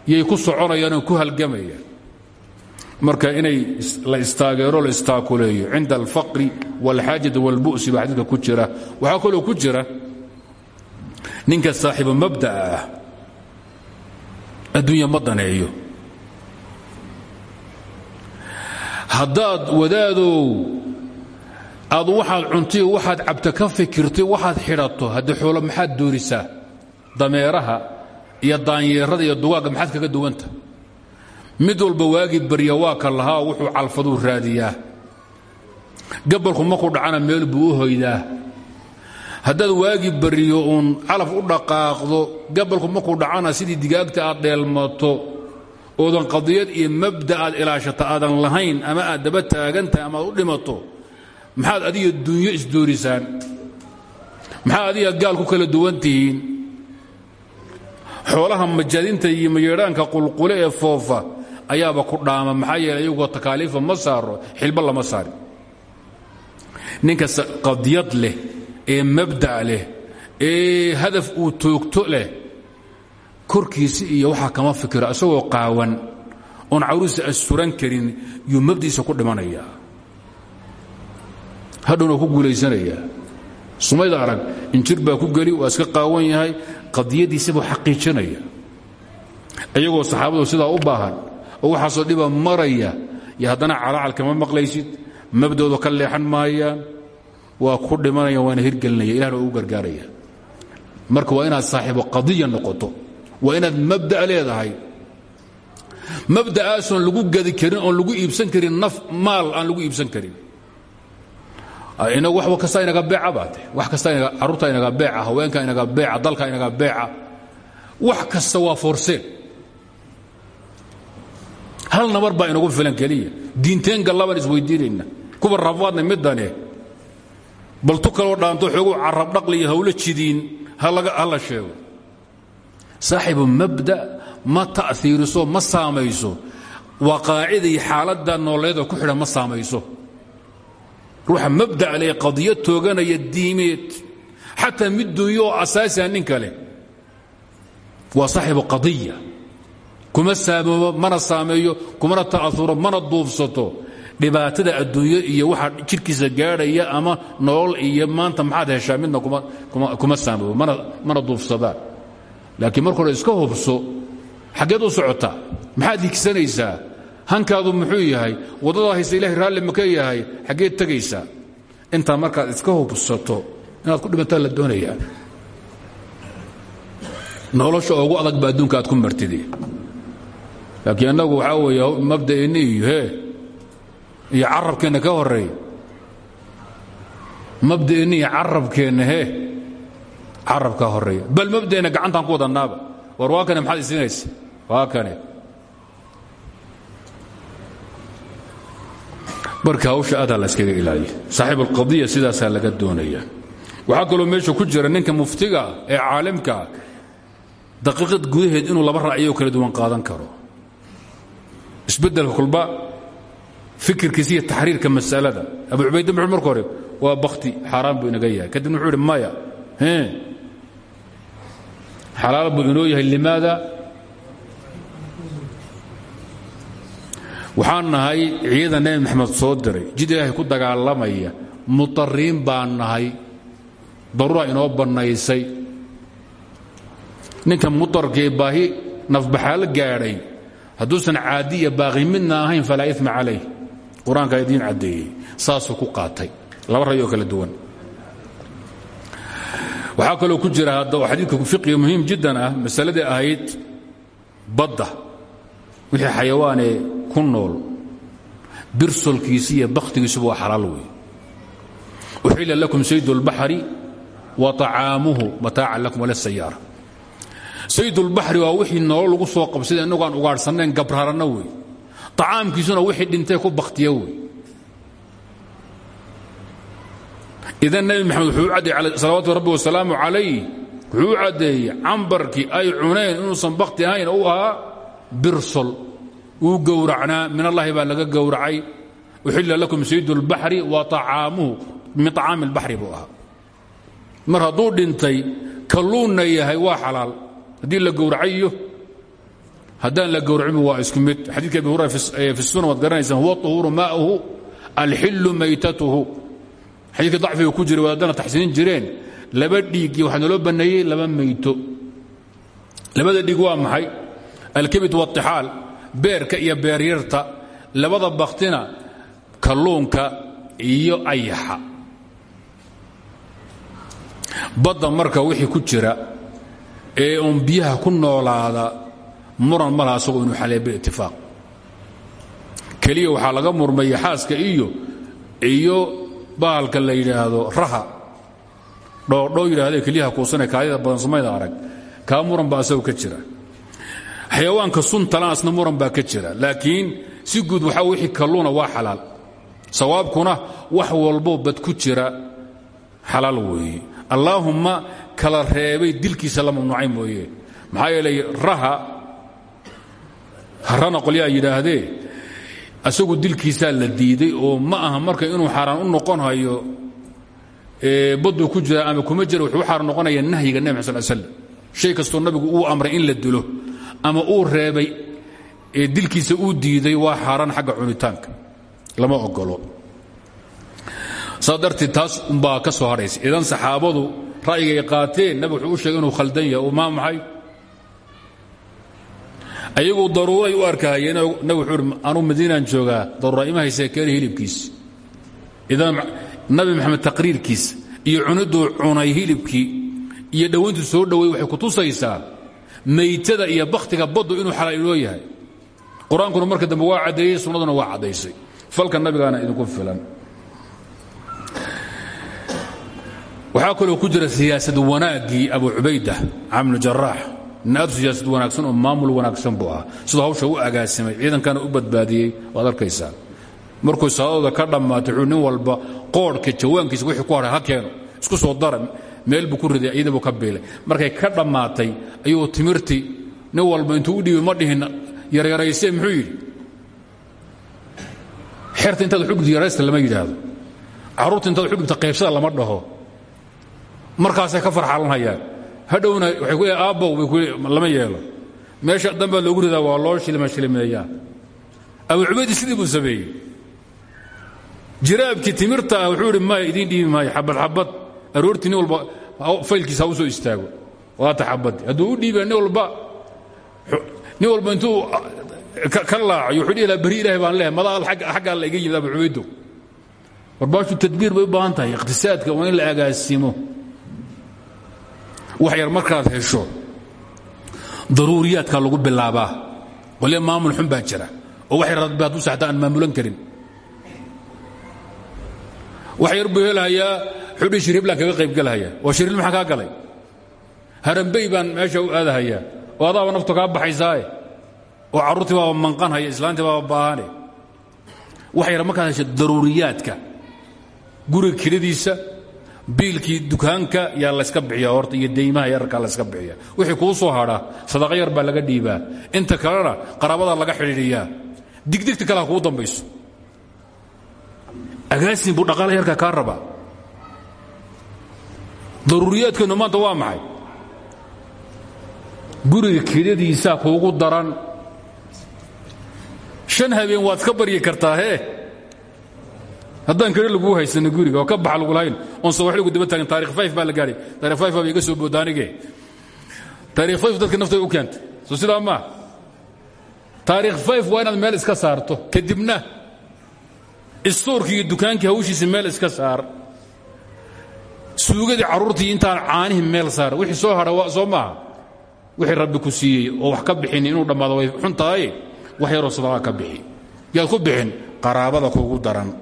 yay ku soconayaanoo ku halgamayaan. Marka inay la istaageero la istaakuleeyo cinda alfaqri wاlxaajati wاlbu'si baa xadiidka ku jira. Waxaa kaloo ku jira ninka saaxiibu mabda'a ah. Adduunya ma daneeyo. Haddaad waxaad cuntiy waxaad cabta ka fikirtay waxaad xidhato haddii xoolo maxaad doorisaa dameeraha iyo daanyeerada iyo dugaagga maxaad kaga duwanta? Mid walba waagii barya waa ka lahaa wuxuu calfaduu raadiyaa. Gabalku markuu dhacana meel buu u hoydaa. Haddaad waagii baryo uun calaf u dhaqaaqdo gabalku markuu dhacana sidii digaagta aad dheelmato oodan qadiyad iyo mabda aad ilaashata aadan lahayn ama aad daba taagantahay ama u dhimato maxaad adiga dunyo isdoorisaan maxaad adiga gaal ku kala duwan tihiin xoolaha majaadinta iyo mayeedhaanka qulqule ee foofa ayaaba ku dhaama maxaa yeeley iyagoo takaaliifa ma saaro xilba lama saari ninka qadiyad leh ee mabda' leh ee hadaf uu toogto leh korkiisi iyo waxaa kama fikiro isagoo qaawan oon cawriisa asturan karin yuu mabdiisa ku dhimanaya. Hadhowna ku guulaysanayaa sumayda arag injir baa ku geli waa iska qaawan yahay qadiyadiisa buu xaqiijinaya. Iyagoo saxaabadu sidaa u baahan oo waxaasoo dhiba maraya iyo haddana calaacal kama maqlaysid? Mabdooda ka leexan maayaan. Waa ku dhimanaya waana hirgelinaya ilahna ugu gargaaraya. Marka waa inaad saaxiibo qadiya noqoto waa inaad mabda leedahay. Mabda'aasoon lagu gadi karin oon lagu iibsan karin naf maal aan lagu iibsan karin inagu kasta inaga beeca baate wax kasta carruurta inaga beeca haweenka inaga beeca dalka inaga beeca. Wax kasta waa forseen hal nabar baa inagu filan keliya diinteen gallabaan isweydiinayna. Kuwa rafaadna midane bal tu kaloo dhaanto xoogu carab dhaqli iyo hawlo jidiin ha la sheego. Saaxibu mabda ma ta'iiriso ma saamayso. Waa qaacida iyo xaaladda nooleeda ku xidhan ma saamayso ruuxa mabda le qadiyo tooganaya diimeed xataa mid dunyo oo asaasiha nin kale. Waa saaxibu qadiya. Kuma saamoobo mana saameeyo kumana ta'auro mana duufsato dhibaatada adduunyo iyo waxa jidhkiisa gaadhaya ama nolol iyo maanta maxaad heshaa midna kuma saamoobo mana duufsadaan laakiin marka hore iska hubso xaggeed u socotaa maxaad higsanaysaa hankaadu muxuu yahay? Waddadaa haysa ilahay raalli maka yahay? Xaggeed tegaysaa intaa markaad iska hubsato inaad ku dhimantaa la doonayaa. Nolosha ugu adag ba aad ku martide laakiin annagu waxaa weeye mabda'eenni iyo iyo carabkeenna ka horeey mabda'eenni iyo carabkeenna hee ka horreeya bal mabda'eenna gacantaan ku wadannaaba. War waa kane maxaad kane marka hawsha adaa la yskaga ilaaliya saaxiib alqadiya sidaasaa laga doonaya waxaa kaloo meesha ku jira ninka muftigaa ee caalimkaa daqiiqad gudaheed inuu laba ra'yo kala duwan qaadan karo. Isbeddelka kulba fikirkiisa iyo taxriirka masalada. Abu cubayde muxuu marka hore waa bakti xaaraan buu inaga yahay. Kadibna wuxuu ihi maya xalaal inoo yahay limaada waxaan nahay ciidan nebi maxamed soo diray. Jid ilaahay ku dagaalamaya. Mutariin baan nahay. Daruura inoo bannaysay. Ninka mutarkee baahi nafbaxaal gaadhay. Hadduusan caadiya baaqi midna ahayn falaa ima calayh. Qur'aankaa idiin caddeeyey. Saasuu ku qaatay. Laba ray oo kala duwan. Waxaa kaloo ku jira hadda oo xadiidka fiqiga muhiim jiddan ah masaladii ahayd badda. Wixii xayawaanee ku nool. Birsolkiisi iyo bakhtigiisuba waa xalaal wey uxila lakum sayd اlbaxri wa طacaamuhu mataacan lakum walasayaara saydulbaxri waa wixii nolol lagu soo qabsada innagu aan ugaadhsannayn gabraaranna wey acaamkiisuna wixii dhintay ku bakhtiya wey idan nebi maxamed wuxuu u caddeeyey salawaatu rabbi wasalaamu calayh wuxuu u caddeeyey ay cuneen inuusan bakhti ahayn u ahaa birsol wuu gowracnaa min allahi baa laga gowracay uxilla lakum sayd اlbaxri wa طacaamuhu min طacaami اlbaxri buu ahaa mar hadduu dhintay kalluunna yahay waa xalaal haddii la gowracayo haddaan la gowracin waa isku mid xadiidka abi hurayra fi sunan waad garanaysaan huwa طuhuuru maa'uhu alxillu maytatuhu xadiidka dacfiga ku jira wadaadana taxsiinin jireen laba dhiig iyo waxaa naloo banneeyey laba mayto labada dhiig waa maxay alkibit waاطixaal beerka iyo beeryarta labada baktina kalluunka iyo ayaxa. Badda marka wixii ku jira ee uun biyaha ku noolaada muran ma laha inuu xaleey biitifaaq keliya waxaa laga murmaya xaaska iyo iyo bahalka la yidhaahdo raha. Dhoodhoo yidhahdee keliyaha kuusane kaadida badan sumayda arag. Kaa muran baa asagoo ka jira xayawaanka suntalan asna muran baa ka jira. Laakiin si guud waxaa wixii kalluuna waa xalaal. Sawaabkuna wax walbo bad ku jira. Xalaal weeye allaahumma kala reebay dilkiisa la mamnuucay mooye. Maxaa yeelay raha harana qolyaa yidhaahdee asagu dilkiisaa la diiday oo ma aha marka inuu xaaraan u noqon hayo baduu ku jira ama kuma jira wuxuu xaaraan noqonaya nahyiga nebi maxad sal slam shay kastoo nabigu uu amray in la dilo ama uu reebay ee dilkiisa uu diiday waa xaaraan xagga cunitaanka. Lama ogolo saa darteed taas umbaa ka soo hadhaysa. Idan saxaabadu ra'yigay qaateen nabig wuxuu sheegay inuu khaldan yahay maa maxay? Ayagu daruuray u arkahayeen nabig wuxuu anuu madiinaan joogaa daruura ima haysee keena idan nabi maxamed taqriirkiisa iyo cunidduu cunay hilibkii iyo dhowayntu soo dhoway waxay ku tusaysaa maytada iyo bakhtiga baddu inuu xalaal inoo yahay. Qur'aankuna dambe waa caddeeyey sunnaduna waa caddaysay falka nabigaana idinku filan. Waxaa kaloo ku jira siyaasad wanaaggii abu cubayda camnu jaraax nin aad siyaasad wanaagsan oo maamul wanaagsan buu ahaa. Siduu hawsha u agaasimay ciidankana u badbaadiyey waad arkaysaa. Markuu saadooda ka dhammaatay wuxuu nin walba qoodhka jawaankiisa wixii ku hadhay ha isku soo dara meel buu ku riday buu ka biilay markay ka dhammaatay ayuu timirtii nin walba intuu u dhiibay ma dhihin yaryaraysee muxuu yidhi? Xerta intaad xugdi yaraysta lama yidhaahdo. Carruurta intaad xugdibta qaybsada lama dhaho. Markaasay ka farxalanhayaan hadhowna waxay ku aabbow lama yeelo. Meesha dambaa loogu ridaa waa loo shilima shilimeeyaa. Abu cubaydi sidii buu sameeyey. Jiraabkii timirta wuxuu idhi maya idiin dhiibi maayo aroortii nin walba faylkiisa ha u soo istaago. Waata xabaddi hadduu u dhiiba nin walba nin walba intuu ka laacayo wuxuu dhihi laha beri ilahi baan leehay madaal xaggaa la iga yimid abu cubaydo warbaashu tadbiir bay u baahan tahay iqhtisaadka waa in la agaasimo. Wax yar markaad hesho daruuriyaadkaa lagu bilaabaa. Qolya maamul xun baa jira oo wax yar hadba hadduu saxta aan maamulan karin. Wax yar buu helhayaa xudhi shiriblaan kaga qaybgelhaya oo shiril maxaa kaa galay? Harambey baan meesha u aadahayaa. Oo adaaba naftu kaa baxaysaae oo carruurtii baaba manqanhaya islaantii baaba baahane. Wax yar markaad hesho daruuriyaadka. Guriga keladiisa biilkii dukaanka yaa layska bixiya horta iyo deymaha yararkaa layska bixiya wixii kuu soo hadha sadaqa yar baa laga dhiibaa. Inta kalena qaraabadaa laga xidhiidhiyaa. Digdigta kale ha kuu dambayso. Agaasin buu dhaqaala yarka kaa rabaa daruuriyaadkeennu maanta waa maxay? Guriga keladiisaa kuugu daran. Shan habeen waad ka baryi kartaa hee? Haddaan kale laguu haysano guriga oo ka baxa lagu lahayn oon sawaxligu daba taagin taarikh fayf baa la gaadhay. Taarikh fayf baa iga soo booda anige taarikh fayf dadka naftooda u keentay. Soo sidaa maa taarikh fayf waa inaad meel iska saarto. Kadibna istoorkii iyo dukaankii hawshiisa meel iska saar suugadii carruurtii intaan caanihi meel saar wixii soo hadha soo maaha wixii rabbi ku siiyey oo wax ka bixin inuu dhammaado way xun tahay. Wax ka bixi. Yaad ku bixin qaraabada kuugu daran.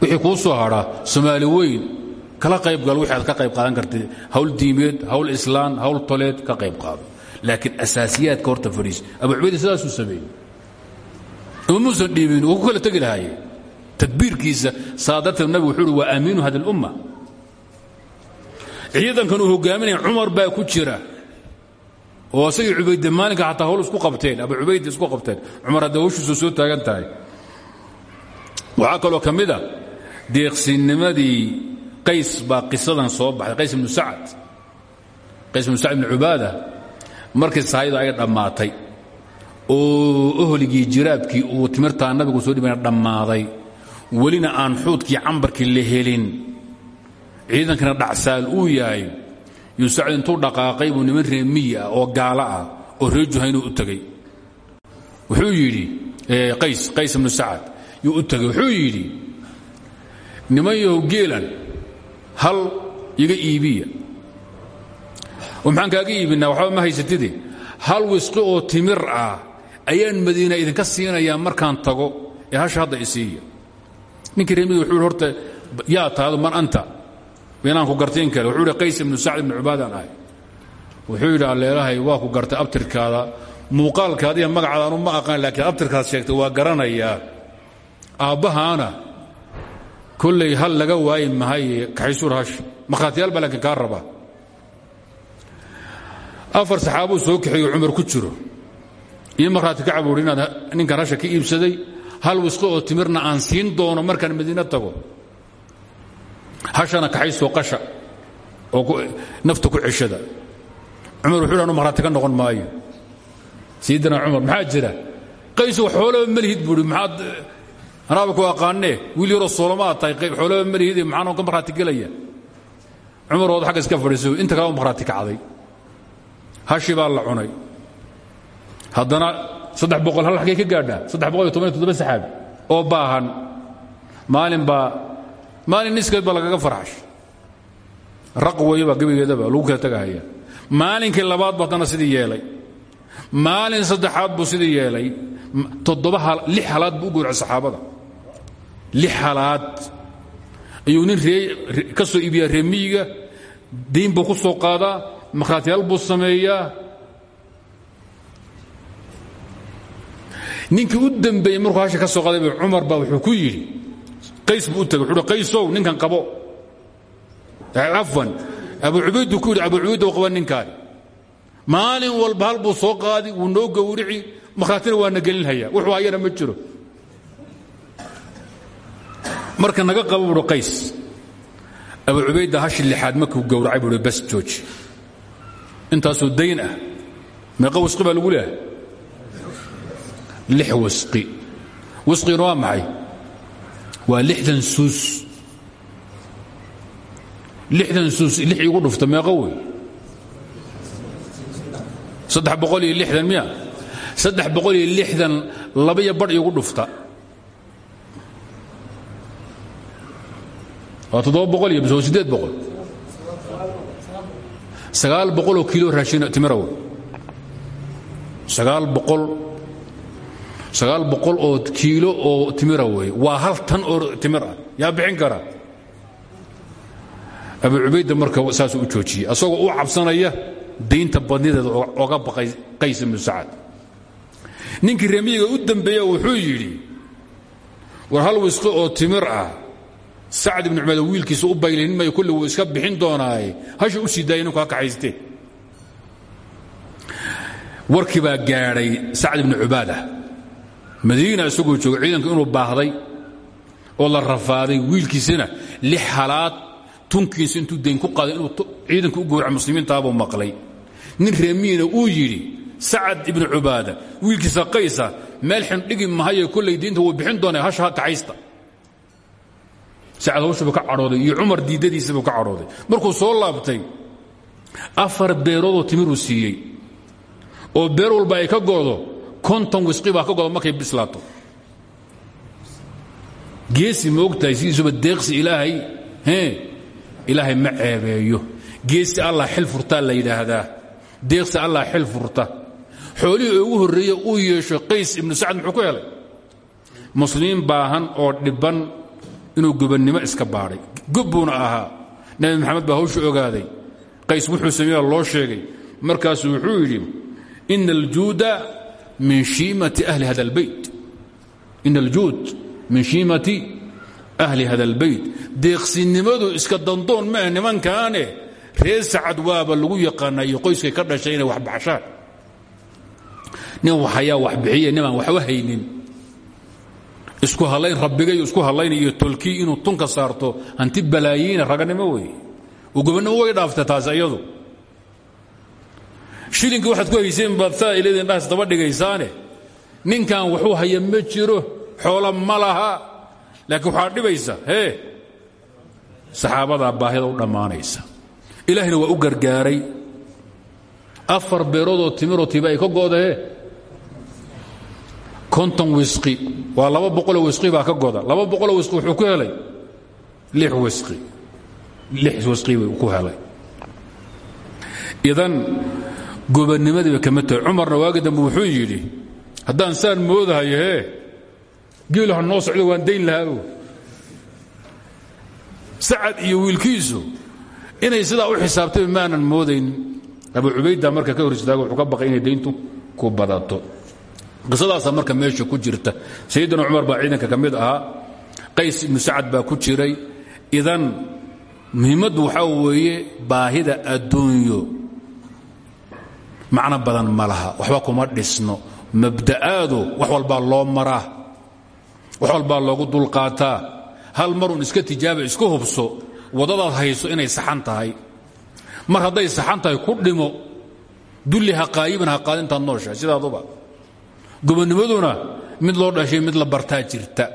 Wixii kuu soo hadhaa soomaali weyn kala qaybgal wixi aad ka qayb qaadan kartid. Hawl diimeed hawl islaan hawl toleed ka qayb qaado. Laakiin asaasiyaadka horta fadhiis abu cubayda sidaasuu sameeyey. Uma muusan dhiibin wuu ku kala tegi tadbiirkiisa saa darteed nabigu wuxuu uhi waa aamiinu hadi اlumma ciidankan uu hogaaminaya cumar baa ku jira oo asagii cubayde maalinka xataa hawl isku qabteen abu cubayde isku qabteen. Cumar hadda hawshiisu soo taagan tahay. Waxaa kaloo ka mid a deeqsinimadii qays baa qisadan soo baxday qays ibnu sacad. Qays ibnu sacad ibnu cubaada markii saayada ay dhammaatay oo ohligii jiraabkii uu timirtaa nabigu soo dhibana dhammaaday welina aan xuudkii cambarkii la helin. Ciidankana dhacsaal uu yahay. Yuu sacad intuu dhaqaaqay buu niman reemiyi ah oo gaalo ah oo reer juhaynuu u tegey wuxuu yidhi qays qays ibnu sacad yuu u tegey wuxuu yidhi niman yahow geelan hal iga iibiya. Oo maxaan kaaga iibinaa? Waxba ma haysatide hal wisqi oo timir ah ayaan madiina idinka siinayaa markaan tago ee hasha hadda isiiya ninkii reemidi wuxuu horta yaa taado man anta. Inaan ku gartay in kale. Wuxuu hi qays ibnu sacd ibnu cubaadaan ahay. Wuxuu yidhi alleelahay waa ku gartay abtirkaada. Muuqaalkaada iyo magacaadaanu ma aqaan laakiin abtirkaad sheegtay waa garanayaa. Aabbahaana kollay hal laga waayi mahaye kaxaysuur hash. Markhaatiyaal baa laakiin kaa rabaa afar saxaabuu soo kaxeeyo cumar ku jiro. Iyo markhaati ka cabuuri inaad ninkan hasha ka iibsaday hal wisqo oo timirna aan siin doono markaan madiine tago hashana kaxaysoo qasha oo nafta ku ceshada. Cumar wuxuu dhan marhaati ka noqon maayo. Sayidina cumar maxaa jira? Qaysu xoolaba malihid buui maxaad anaaba ku aqaanee? Wiil yaroo soolomaad tahay xoolaba malihid maxaanoo ka marhaati gelaya? Cumar ood agga iska fadhiiso inta kale marhaati kacday. Hashi baa la cunay. Haddana hal xaggay ka gaadhaa saxaabi oo baahan. Maalin baa maalin niskeed baa lagaga farxash. Raq weeyaba gebigeedaba lagu kala tegahaya maalinkii labaad bu haddana sidii yeelay. Maalin saddexaad buu sidii yeelay. Lix halaad buu u gowracay saxaabada. Lix halaad. Ayuu nin ka soo iibiyaa reemiyiga diin buu ku soo qaadaa. Makhraatiyaal buu sameeyaa ninkii u dembeeyey markuu hasha ka soo qaaday cumar baa wuxuu ku yidhi qays buu u tegay wuxuu qaysow ninkan qabo. Afwan abu cubayduu ku yidhi abu cubaydow qaba ninkaani. Maalin walba hal buu soo qaadi wuu noo gowrici markhaatina waa na gelinhaya wuxuu hayana ma jiro. Marka naga qaba buui qays. Abu cubayda hashi lixaad markuu gowracay buui bas jooji intaasoo dayn ah meeqa wasqi baa lagu leehay lix wasqi. Wasqiguna waa maxay? Waa lixdan suus. Lixdan suus lix igu dhufta meeqa wey. Saddex boqol iyo lixdan miya? Saddex boqol iyo lixdan labaiyo badh igu dhufta. Waa toddoba boqol iyo bisoo siddeed boqol? Sagaal boqoloo kiilo raashin timira wey. Sagaal boqol sagaal boqol oo kiilo oo timira wey. Waa hal tan oo timir ah yaa bixin kara. Abu cubayda marka saasuu u joojiyey. Asagoo u cabsanaya daynta badnideeda oga baqay qays ibnu sacad. Ninkii remiyiga u dembeeya wuxuu yidhi war hal wisqi oo timir ah sacd ibnu cubayd wiilkiisa u baylinin mayo kulli wuu iska bixin doonaaye hasha u sii daaya ninku ha kaxaystee warkii baa gaadhay sacd ibnu cubaada madiina isagoo jooga ciidanku inuu baahday oo la rafaaday wiilkiisana lix halaad tunkiisa intuu dayn ku qaaday inuu ciidanka u gowraca muslimiintaabuu maqlay. Nin reemiina uu yidhi sacad ibnu cubaada wiilkiisa qaysa meel xindhigi mahaye kollay diinta wuu bixin doonaa hasha ha kaxaysta. Sacad hawshuubuu ka cadhooday iyo cumar diiddadiisabuu ka cadhooday. Markuu soo laabtay afar beeroodoo timiruu siiyey oo beer walba ay ka goodo konton wisqi baa ka godo markay bislaato. Geesi ma ogtahay sidiisuba deeqsi ilaahay ilaahay ma ceebeeyo. Geesi allah xil furtaa la yidhaahdaa. Deeqsi allah xil furta. Xoolihii ugu horreeye uu yeesho qays ibnu sacad muxuu ku helay? Muslimiin baahan oo dhibban inuu gobannimo iska baadhay gob buuna ahaa. Nebi maxamed baa hawsha ogaaday. Qays wuxuu sameeya loo sheegay. Markaasuu wuxuu yidhi ina aljuuda min shiimati ahli hada albeyt ina aljuud min shiimati ahli hada albeyt deeqsinimadu iska dandoon maaha nimankaane reer sacad waaba lagu yaqaanaa iyo qoyskay ka dhashay inay wax baxshaan nin waxayaa wax bixiye nimaan waxba haynin isku hallayn rabbigayo isku hallayn iyo tolkii inuu tunka saarto hanti balaayiina raganimo weeye oo shilinkii waxaad ku hayseen baad saa iladin dhahas daba dhigaysaane. Ninkan waxuu haya ma jiro xoola ma laha. Laakiin waxaa dhibaysa hee saxaabadaa baahida u dhammaanaysa. Ilaahina waa u gargaaray. Afar beeroodoo timiroo tiba ay ka go'dahe konton wisqi waa laba boqoloo wisqi baa ka goda laba boqoloo wisqi wuxuu ku helay. Lix wisqi. Lix wisqi buu ku helay. Idan gobannimadiiba kama tahay. Cumarna waagi dambe wuxuu yidhi haddaan saan moodahayo hee geelu ha noo socdo waan dayn lahaao sacad iyo wiilkiisu inay sidaa u xisaabtay maanan moodaynin abu cubayda marka ka hor wuxuu ka baqay inay dayntu ku badato. Qisadaasaa marka meesha ku jirta. Sayidina cumar baa ciidanka ka mid ahaa. Qays baa ku jiray. Idan muhiimaddu waxaa weeye baahida adduunyo macno badan ma laha. Waxba kuma dhisno. Mabda'aadu wax walbaa loo maraa. Wax walbaa loogu dulqaataa hal marun iska tijaaba iska hubso waddadaad hayso inay saxan tahay. Mar hadday saxan tahay ku dhimo. Dulli ha qaayiban ha qaadintaad nooshahay sidaaduba gobonnimaduna mid loo dhashay mid la bartaa jirta.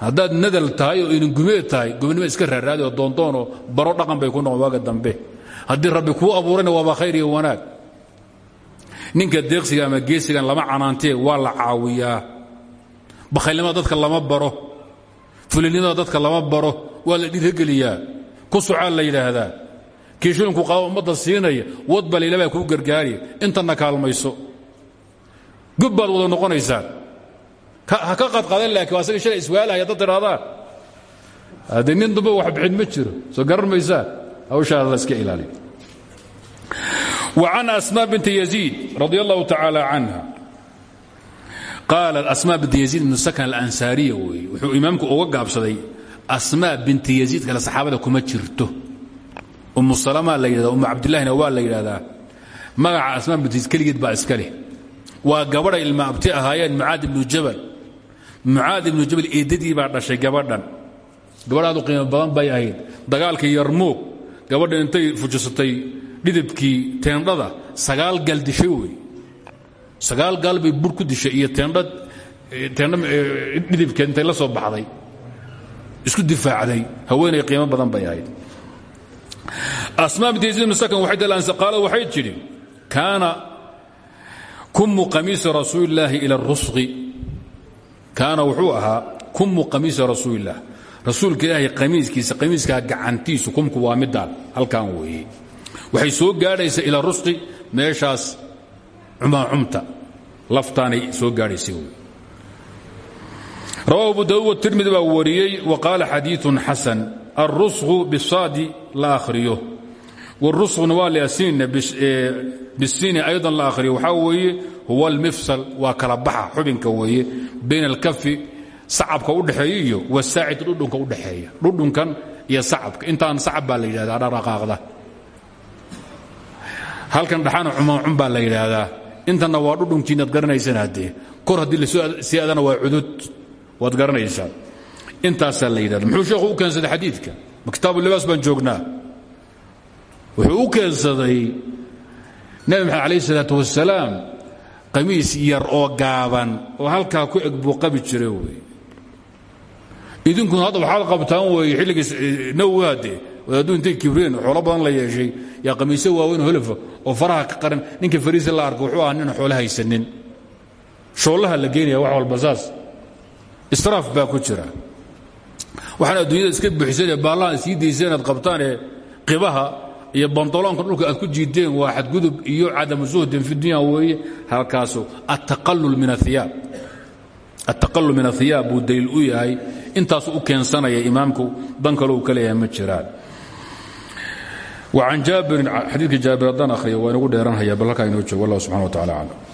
Haddaad nadal tahay oo iningumeed tahay gobonnimo iska raaraadi oo baro dhaqan bay ku noqon waaga dambe haddii rabbi kuu abuurayna waaba khayr iyo wanaag. Ninka deeqsiga ama geesigan lama canaantee waa la caawiyaa. Bakhaylnimada dadka lama baro. Fulinimada dadka lama baro waa la dhiirogeliyaa ku socaa la yidhaahdaa. Kii shilinku qaba ummadda siinaya wadba laylabaa kuu gargaari intana kaalmayso. Wada noqonaysaan. Ha ka qadqadan laakiin asaga shalay iswaalaya dad tidhahdaan dumba wax bixin ma jiro soo garan hawshaada la iska ilaaliyo. Wa can asmaa binti yaziid radi allahu tacaala canha. Qaala asmaa binti yaziid sakan alansaariya weeye wuxuu imaamku uga gaabsaday asmaa binti yaziid kale saxaabada kuma jirto. Umu salama la yidhahda umu cabdillahina waa la yidhahdaa. Magaca asmaa binti yaziid keligeed baa iska leh. Waa ilma abti ahaayeen mucaad ibnu jabal. Mucaad ibnu jabal eedadii baa dhashay gabadhan. Gabadhaadu qiimo badan bay ahayd. Dagaalka yarmuug gabadha intay fujisatay dhidibkii teendhada sagaal gaal dishay wey. Sagaal gaal bay bur ku dishay iyo teendha teendha dhidibkeed intay la soo baxday isku difaacday haweenay qiimo badan bay ahayd. Asmaa bint yaziid ibn sakan waxay dalansa qaala waxay tidhi kaana kumu qamiisi rasuuli illaahi ila rusqi. Kaana wuxuu ahaa kumu qamiisi rasuulillaah rasuulka ilaahay qamiiskiisa qamiiskaa gacantiisu kumku waa midaan halkan weeye. Waxay soo gaadhaysa ila rusqi meeshaas cumaacumta laftaanay soo gaadhaysa wey rawahu abu baa wariyey wa qaala xadiiun xasan alrusqu bisaadi la akhriyo. Wاrusqna waa lsinna bisiini ayضan la akhriyo. Waxaa weeye huwa almifsal waa kala baxa sacabka udhexeeya iyo wasaacid dhudhunka udhexeeya dhudhunkan iyo sacabka. Intaan sacab baa la yidhahdaa dhaqaaqda halkan dhaxana cumaacum baa la yidhaahdaa intanna waa dhudhunkiinaad garanaysaan haddee kor haddii la sii adana waa cudud waad garanaysaan. Intaasaa la yidhahda muxuu sheekhu u keensaday xadiidka? Ma kitaabu libaas baan joognaa. Wuxuu u keensaday nebi maxamed alayh isalaat wasalaam qamiis yar oo gaaban oo halkaa ku eg buu qabi jira wey idinkuna hadda waxaad qabtaan weeye xilligiis nawaade. Wadaaduu intay kibreen xoolo badan la yeeshay. Yaa qamiisyo waaweyn holofa oo faraha ka qaran. Ninka fariisa la arko wuxuu ahaa nin xoolo haysanin. Shoollaha la geynaya wax walba saas. Israaf baa ku jira. Waxaan adduunyada iska buuxisane baallahan sii dayseen aad qabtaan ee qibaha iyo bantoloonka dhulka aad ku jiideen waa xadgudub iyo cadamu suhdin fi dunya weeye. Halkaasu attaqallul min ahiyaab buu daliil u yahay intaas u keensanaya imaamku dan kalou ka leeyahay ma jiraan. An jaabirin xadiikii jaabir haddaan ahriyo waa inagu dheeranhaya bal halkaa inoo joogo allah subxana wa tacala aclam.